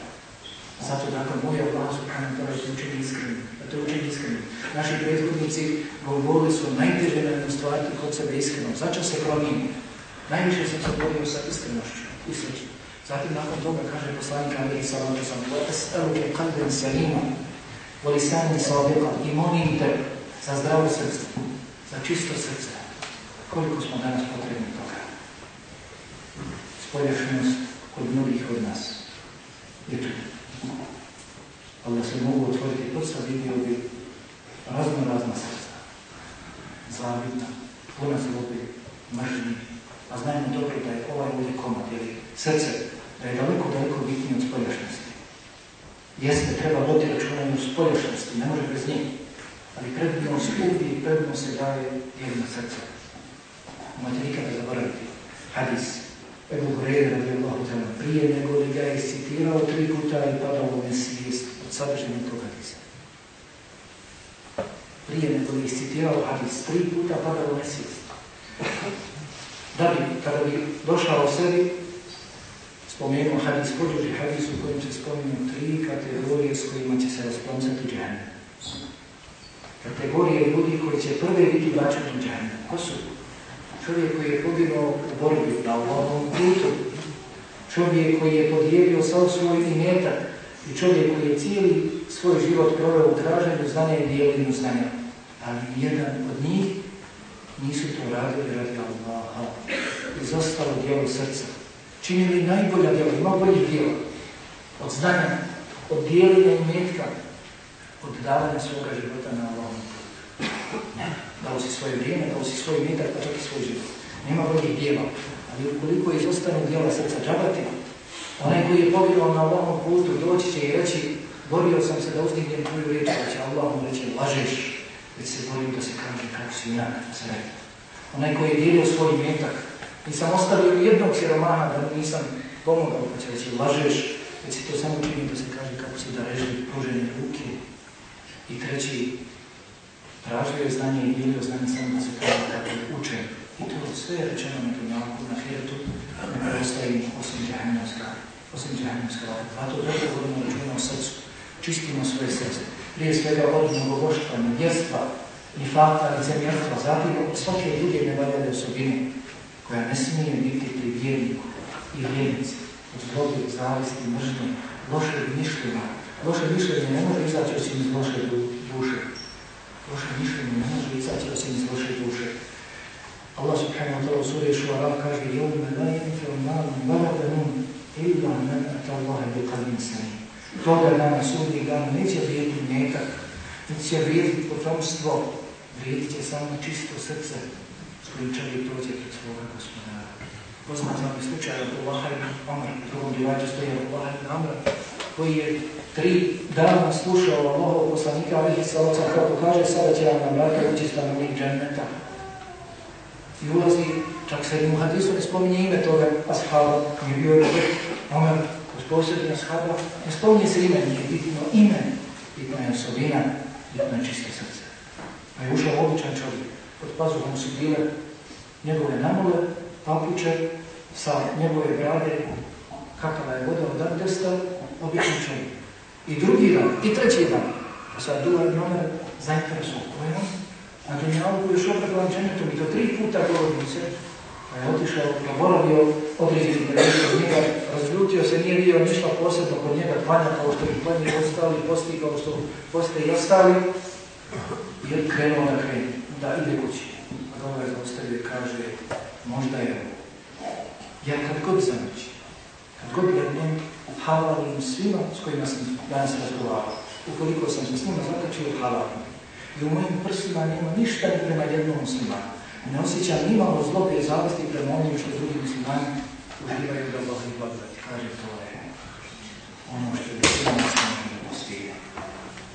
Zato dakle, moj Allah subhanahu ta'ala je učeni iskreni, da to je učeni iskreni. Naši prethodnici govorili su najteže na jednu stvar kod sebe iskreno. Začas se promijeni. Najviše sam se borio sa iskrenošću i. Zatim nakon toga kaže poslanik Ali ve sellem: "Es'aluke qalban salima Volisani sadiqa i molim te za zdravo srce, za čisto srce. Koliko smo danas potrebni toga? Spoljašnjost kod mnogih od nas. Je tu. Ali da se mogu otvoriti prsa, vidio bi razno razna srca. Zavidna, puna zlobi, mržnji. A znajmo dobro da je ovaj ovdje komad, ili srce, da je daleko, daleko bitnije od spoljašnjosti. Jeste, treba voditi računa i u spoljašnosti, ne može bez njih. Ali prednost uvijek prednost se daje jedno srce. Imate nikada zaboraviti. Hadis. Ebu Hureyre radi Allahu ta'ala prije nego li ga je iscitirao tri puta i padao u nesvijest od sadržanja tog hadisa. Prije nego li iscitirao hadis tri puta padao u nesvijest. Da bi, kada bi došao o sebi, spomenuo hadis pođuži hadis u kojem se spomenuo tri kategorije s kojima će se rasplomcati džahnem. Kategorije ljudi koji će prve biti bačeni u džahnem. Ko su? Čovjek koji je poginuo u borbi na ovom putu. Čovjek koji je podijelio sav svoj imetak i čovjek koji je cijeli svoj život proveo u traženju znanja i dijeljenju znanja. Ali jedan od njih nisu to radili radi Allaha. Izostalo dijelo srca činili najbolja djela, ima boljih djela. Od znanja, od dijeljenja i metka, od davanja svoga života na Allahom. Dao si svoje vrijeme, dao si svoj metak, pa čak i svoj život. nema drugih dijela. Ali ukoliko izostanu dijela srca džabati, onaj koji je poginuo na ovom putu doći će i reći borio sam se da uzdignem tvoju riječ, pa će Allah mu reći lažeš, već se borim da se kaže kako si sve. Onaj koji je dijelio svoj metak, nisam ostavio jednog siromana da nisam pomogao, pa će reći lažeš, već si to samo čini da se kaže kako si da reži pružene ruke. I treći, tražio je znanje i dijelio znanje samo da se kaže kako je učen. I to sve rečeno na dunjalku, na hiretu, ne preostaje osim džahannamska, osim džahannamska. Zato dobro vodimo računa o srcu, čistimo svoje srce. Prije svega od mnogoboštva, nevjerstva, nifata, licemjerstva, zatim od svake druge nevaljale osobine, koja ne smije biti pri vjerniku i vjernici, od zlobi, zavisti, mržnje, loše mišljenja. Loše mišljenje ne može izaći osim iz loše duše. Loše mišljenje ne može izaći osim iz loše duše. Allah subhanahu wa ta'ala u suri Šuara kaže يَوْمَ لَا يَنْفِعُ مَالٌ وَلَا بَنُونَ إِلَّا مَنْ أَتَى اللَّهَ بِقَلْبٍ سَلِيمٍ Toga dana sudnji dan neće vrijediti metak, neće vrijediti potomstvo, vrijedit će samo čisto srce čovjek dođe pred svoga gospodara. Poznat vam je slučaj od Allaha ibn Amr, drugom divađu stoji Allaha ibn koji je tri dana slušao Allahov poslanika, ali sa oca kako kaže, sada će vam na ući stanovnik dženneta. I ulazi, čak se u hadisu ne spominje ime toga ashaba, koji je bio Omer, kroz posljednje ashaba, ne spominje se ime, nije bitno ime, bitno je osobina, bitno je srce. Pa je ušao običan čovjek, pod pazuhom su bile njegove namole, papuče, sa njegove brade, kakava je voda od Andesta, običan čovjek. I drugi dan, i treći dan, pa zainteresuo, ko je on? Na Dunjalu još obradovan džennetom i to tri puta govorim se, pa je otišao, proboravio određeni period od njega, razljutio se, nije bio ništa posebno kod njega klanja kao što bi klanji ostali, posti kao što poste i ostali, i je krenuo da krenu, da ide kući. A dobro je zaustavio i kaže, možda je ovo. Ja kad god zanoći, kad god glednem, halalim svima s kojima sam danas razgovarao. Ukoliko sam se s njima zakačio, halalim. I u mojim prsima nema ništa ni prema jednom muslimanu. Ne osjećam nimalo zlobe i zavisti prema onim što drugi muslimani uživaju da Allah i blagodati. Kaže, to je ono što je svima muslimani da postoji.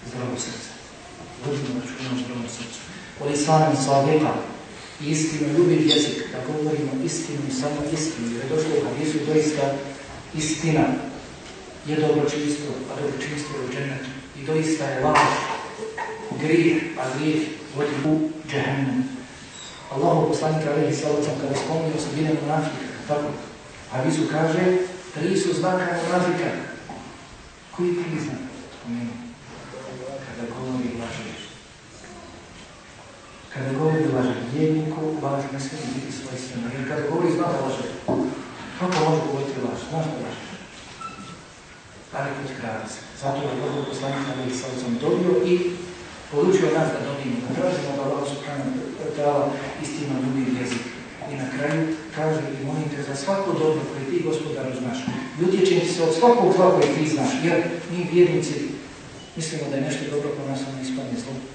Zdravo srce. Vodimo računa o zdravom srcu. O islamu slavika, istinu, ljubiv jezik, da govorimo istinu i samo istinu. Jer je došlo u hadisu doista istina je dobročinstvo, a dobročinstvo je u džennetu. I doista je laž, grijeh, a grijeh vodi u džehennem. Allahu poslanik alaihi sallam kada spominje osobine munafika, tako, hadisu kaže, tri su znaka munafika. Koji tri? Spomenu. Kada govori laže. Kada govori laže, vjerniku laž ne smije biti svojstveno. Jer kada govori zna laže, kako može govoriti laž? Znaš da laže? Ali kod krada se. Zato je Bogu poslanik alaihi sallam dobio i poručio nas da dobijemo, da tražimo da Allah subhanahu wa ta'ala istima ljubi jezik. I na kraju kaže i molim te za svako dobro koje ti gospodar znaš. I utječem ti se od svakog zla koje ti znaš. Jer mi vjernici mislimo da je nešto dobro po nas, ono ispadne zlo.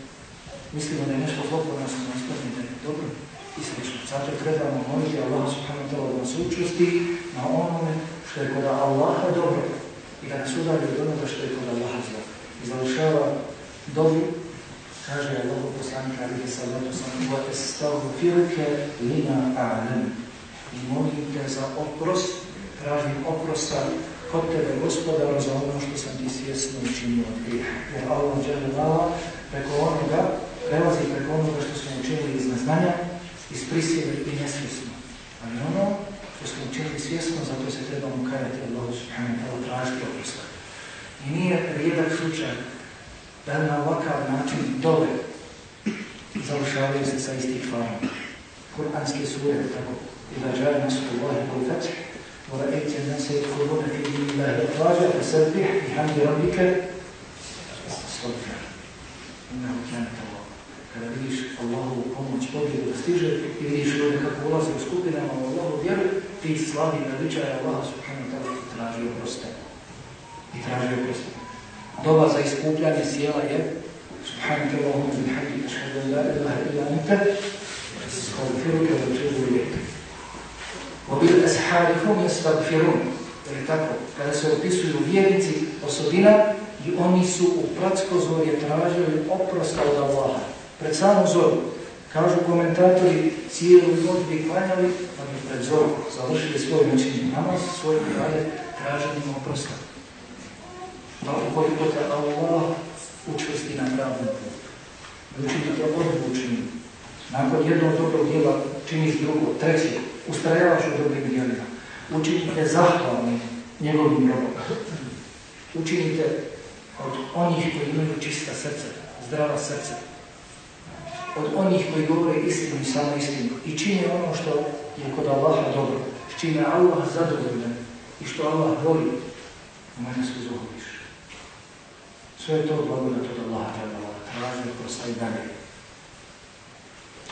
Mislimo da je nešto zlo po nas, ispadne da je dobro i slično. Zato trebamo moliti Allah subhanahu ta'ala da nas učusti na onome što je kod Allaha dobro i da nas udalje od onoga što je kod Allaha zlo. I završava dobu kaže Allah poslanika alihi sallatu sallam wa estagfiruke lima a'lam i molim te za oprost, tražim oprosta kod tebe gospodaru za ono što sam ti svjesno učinio. Jer Allah džele vala preko onoga, prelazi preko onoga što smo učinili iz neznanja, iz prisjeve i nesvjesno. Ali ono što smo učinili svjesno, zato se trebamo kajati Allah subhanahu wa ta'ala tražiti oprosta. I nije rijedak slučaj da na ovakav način dole završavaju se sa istih farom. Kur'anske sure, tako, إذا جاء نصر الله والفتح ورأيت الناس يدخلون في دين الله أفواجا فسبح بحمد ربك واستغفر إنه كان توابا kada vidiš Allahovu pomoć, pobjedu da stiže i vidiš ljudi kako ulaze u skupinama u Allahovu vjeru, ti slavi nadvičaja Allaha subhanahu tada i traži oproste. I traži oproste. Doba za iskupljanje sjela je subhanahu tada Allahom bin hađi kašhadu la ilaha ila anta stagfiruka wa tubu ilijeka. Obil asharihum yastagfirun. Ili tako, kada se opisuju vjernici osobina i oni su u prackozorje tražili oprosta od Allaha. Pred samu zoru, kažu komentatori, cijelu noć bi klanjali, pa bi pred zoru završili svoj noćni namaz, svoj rade, traženjem oprosta. Pa ukoliko te Allah učvrsti na pravnom putu, učinite odlučnim, nakon jednog dobrog djela činiš drugo, treće, ustrajavaš u dobrim djelima, učinite zahvalni njegovim robom. Učinite od onih koji imaju čista srca, zdrava srca, od onih koji govore istinu i samo istinu i čine ono što je kod Allaha dobro, s čime Allah zadovoljan i što Allah voli, može se zahuliš. Sve je to blagodat od Allaha, traži prosta i dalje.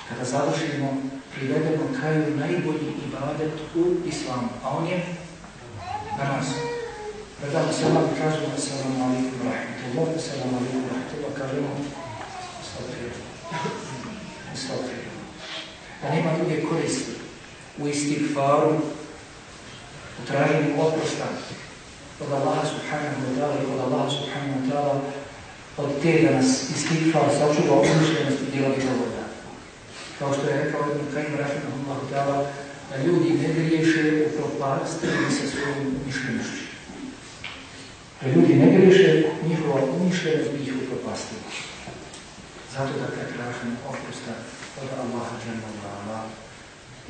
Kada završimo, privedemo kraju najbolji ibadet u islamu, a on je namaz. Predamo selam i kažemo selam alaikum rahmatullah, selam alaikum rahmatullah, kažemo stopiramo. Da nema druge koristi u istighfaru, u traženju oprosta od Allaha subhanahu wa ta'ala i od Allaha subhanahu wa ta'ala od te da nas istighfar sačuva umišljenost i djela dovoda. Kao što je rekao Ibn Kajim rahimahullahu ta'ala, da ljudi ne griješe u propasti sa svojom mišljenošću. Da ljudi ne griješe, njihova umišljenost bi ih upropastila. Zato da kad tražimo oprosta od Allaha džemna Allah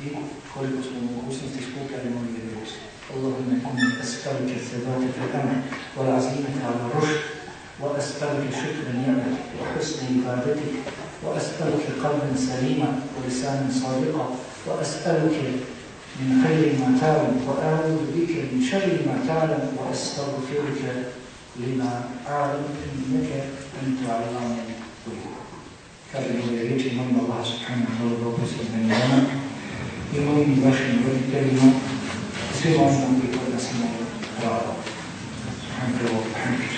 i koliko smo mogućnosti skupljali molje vjerusi. اللهم إني أسألك الثبات في الأمر والعزيمة على الرشد وأسألك شكر نعمتك وحسن عبادتك وأسألك قلبا سليما ولسانا صادقا وأسألك من خير ما تعلم وأعوذ بك من شر ما تعلم وأستغفرك لما أعلم إنك أنت علام. Cardinale Richmond, the last Cardinal of Opposite Venezuela, Ilon Russian Roditelino, Silon Pico da Simon Rado, and Bill Pancras.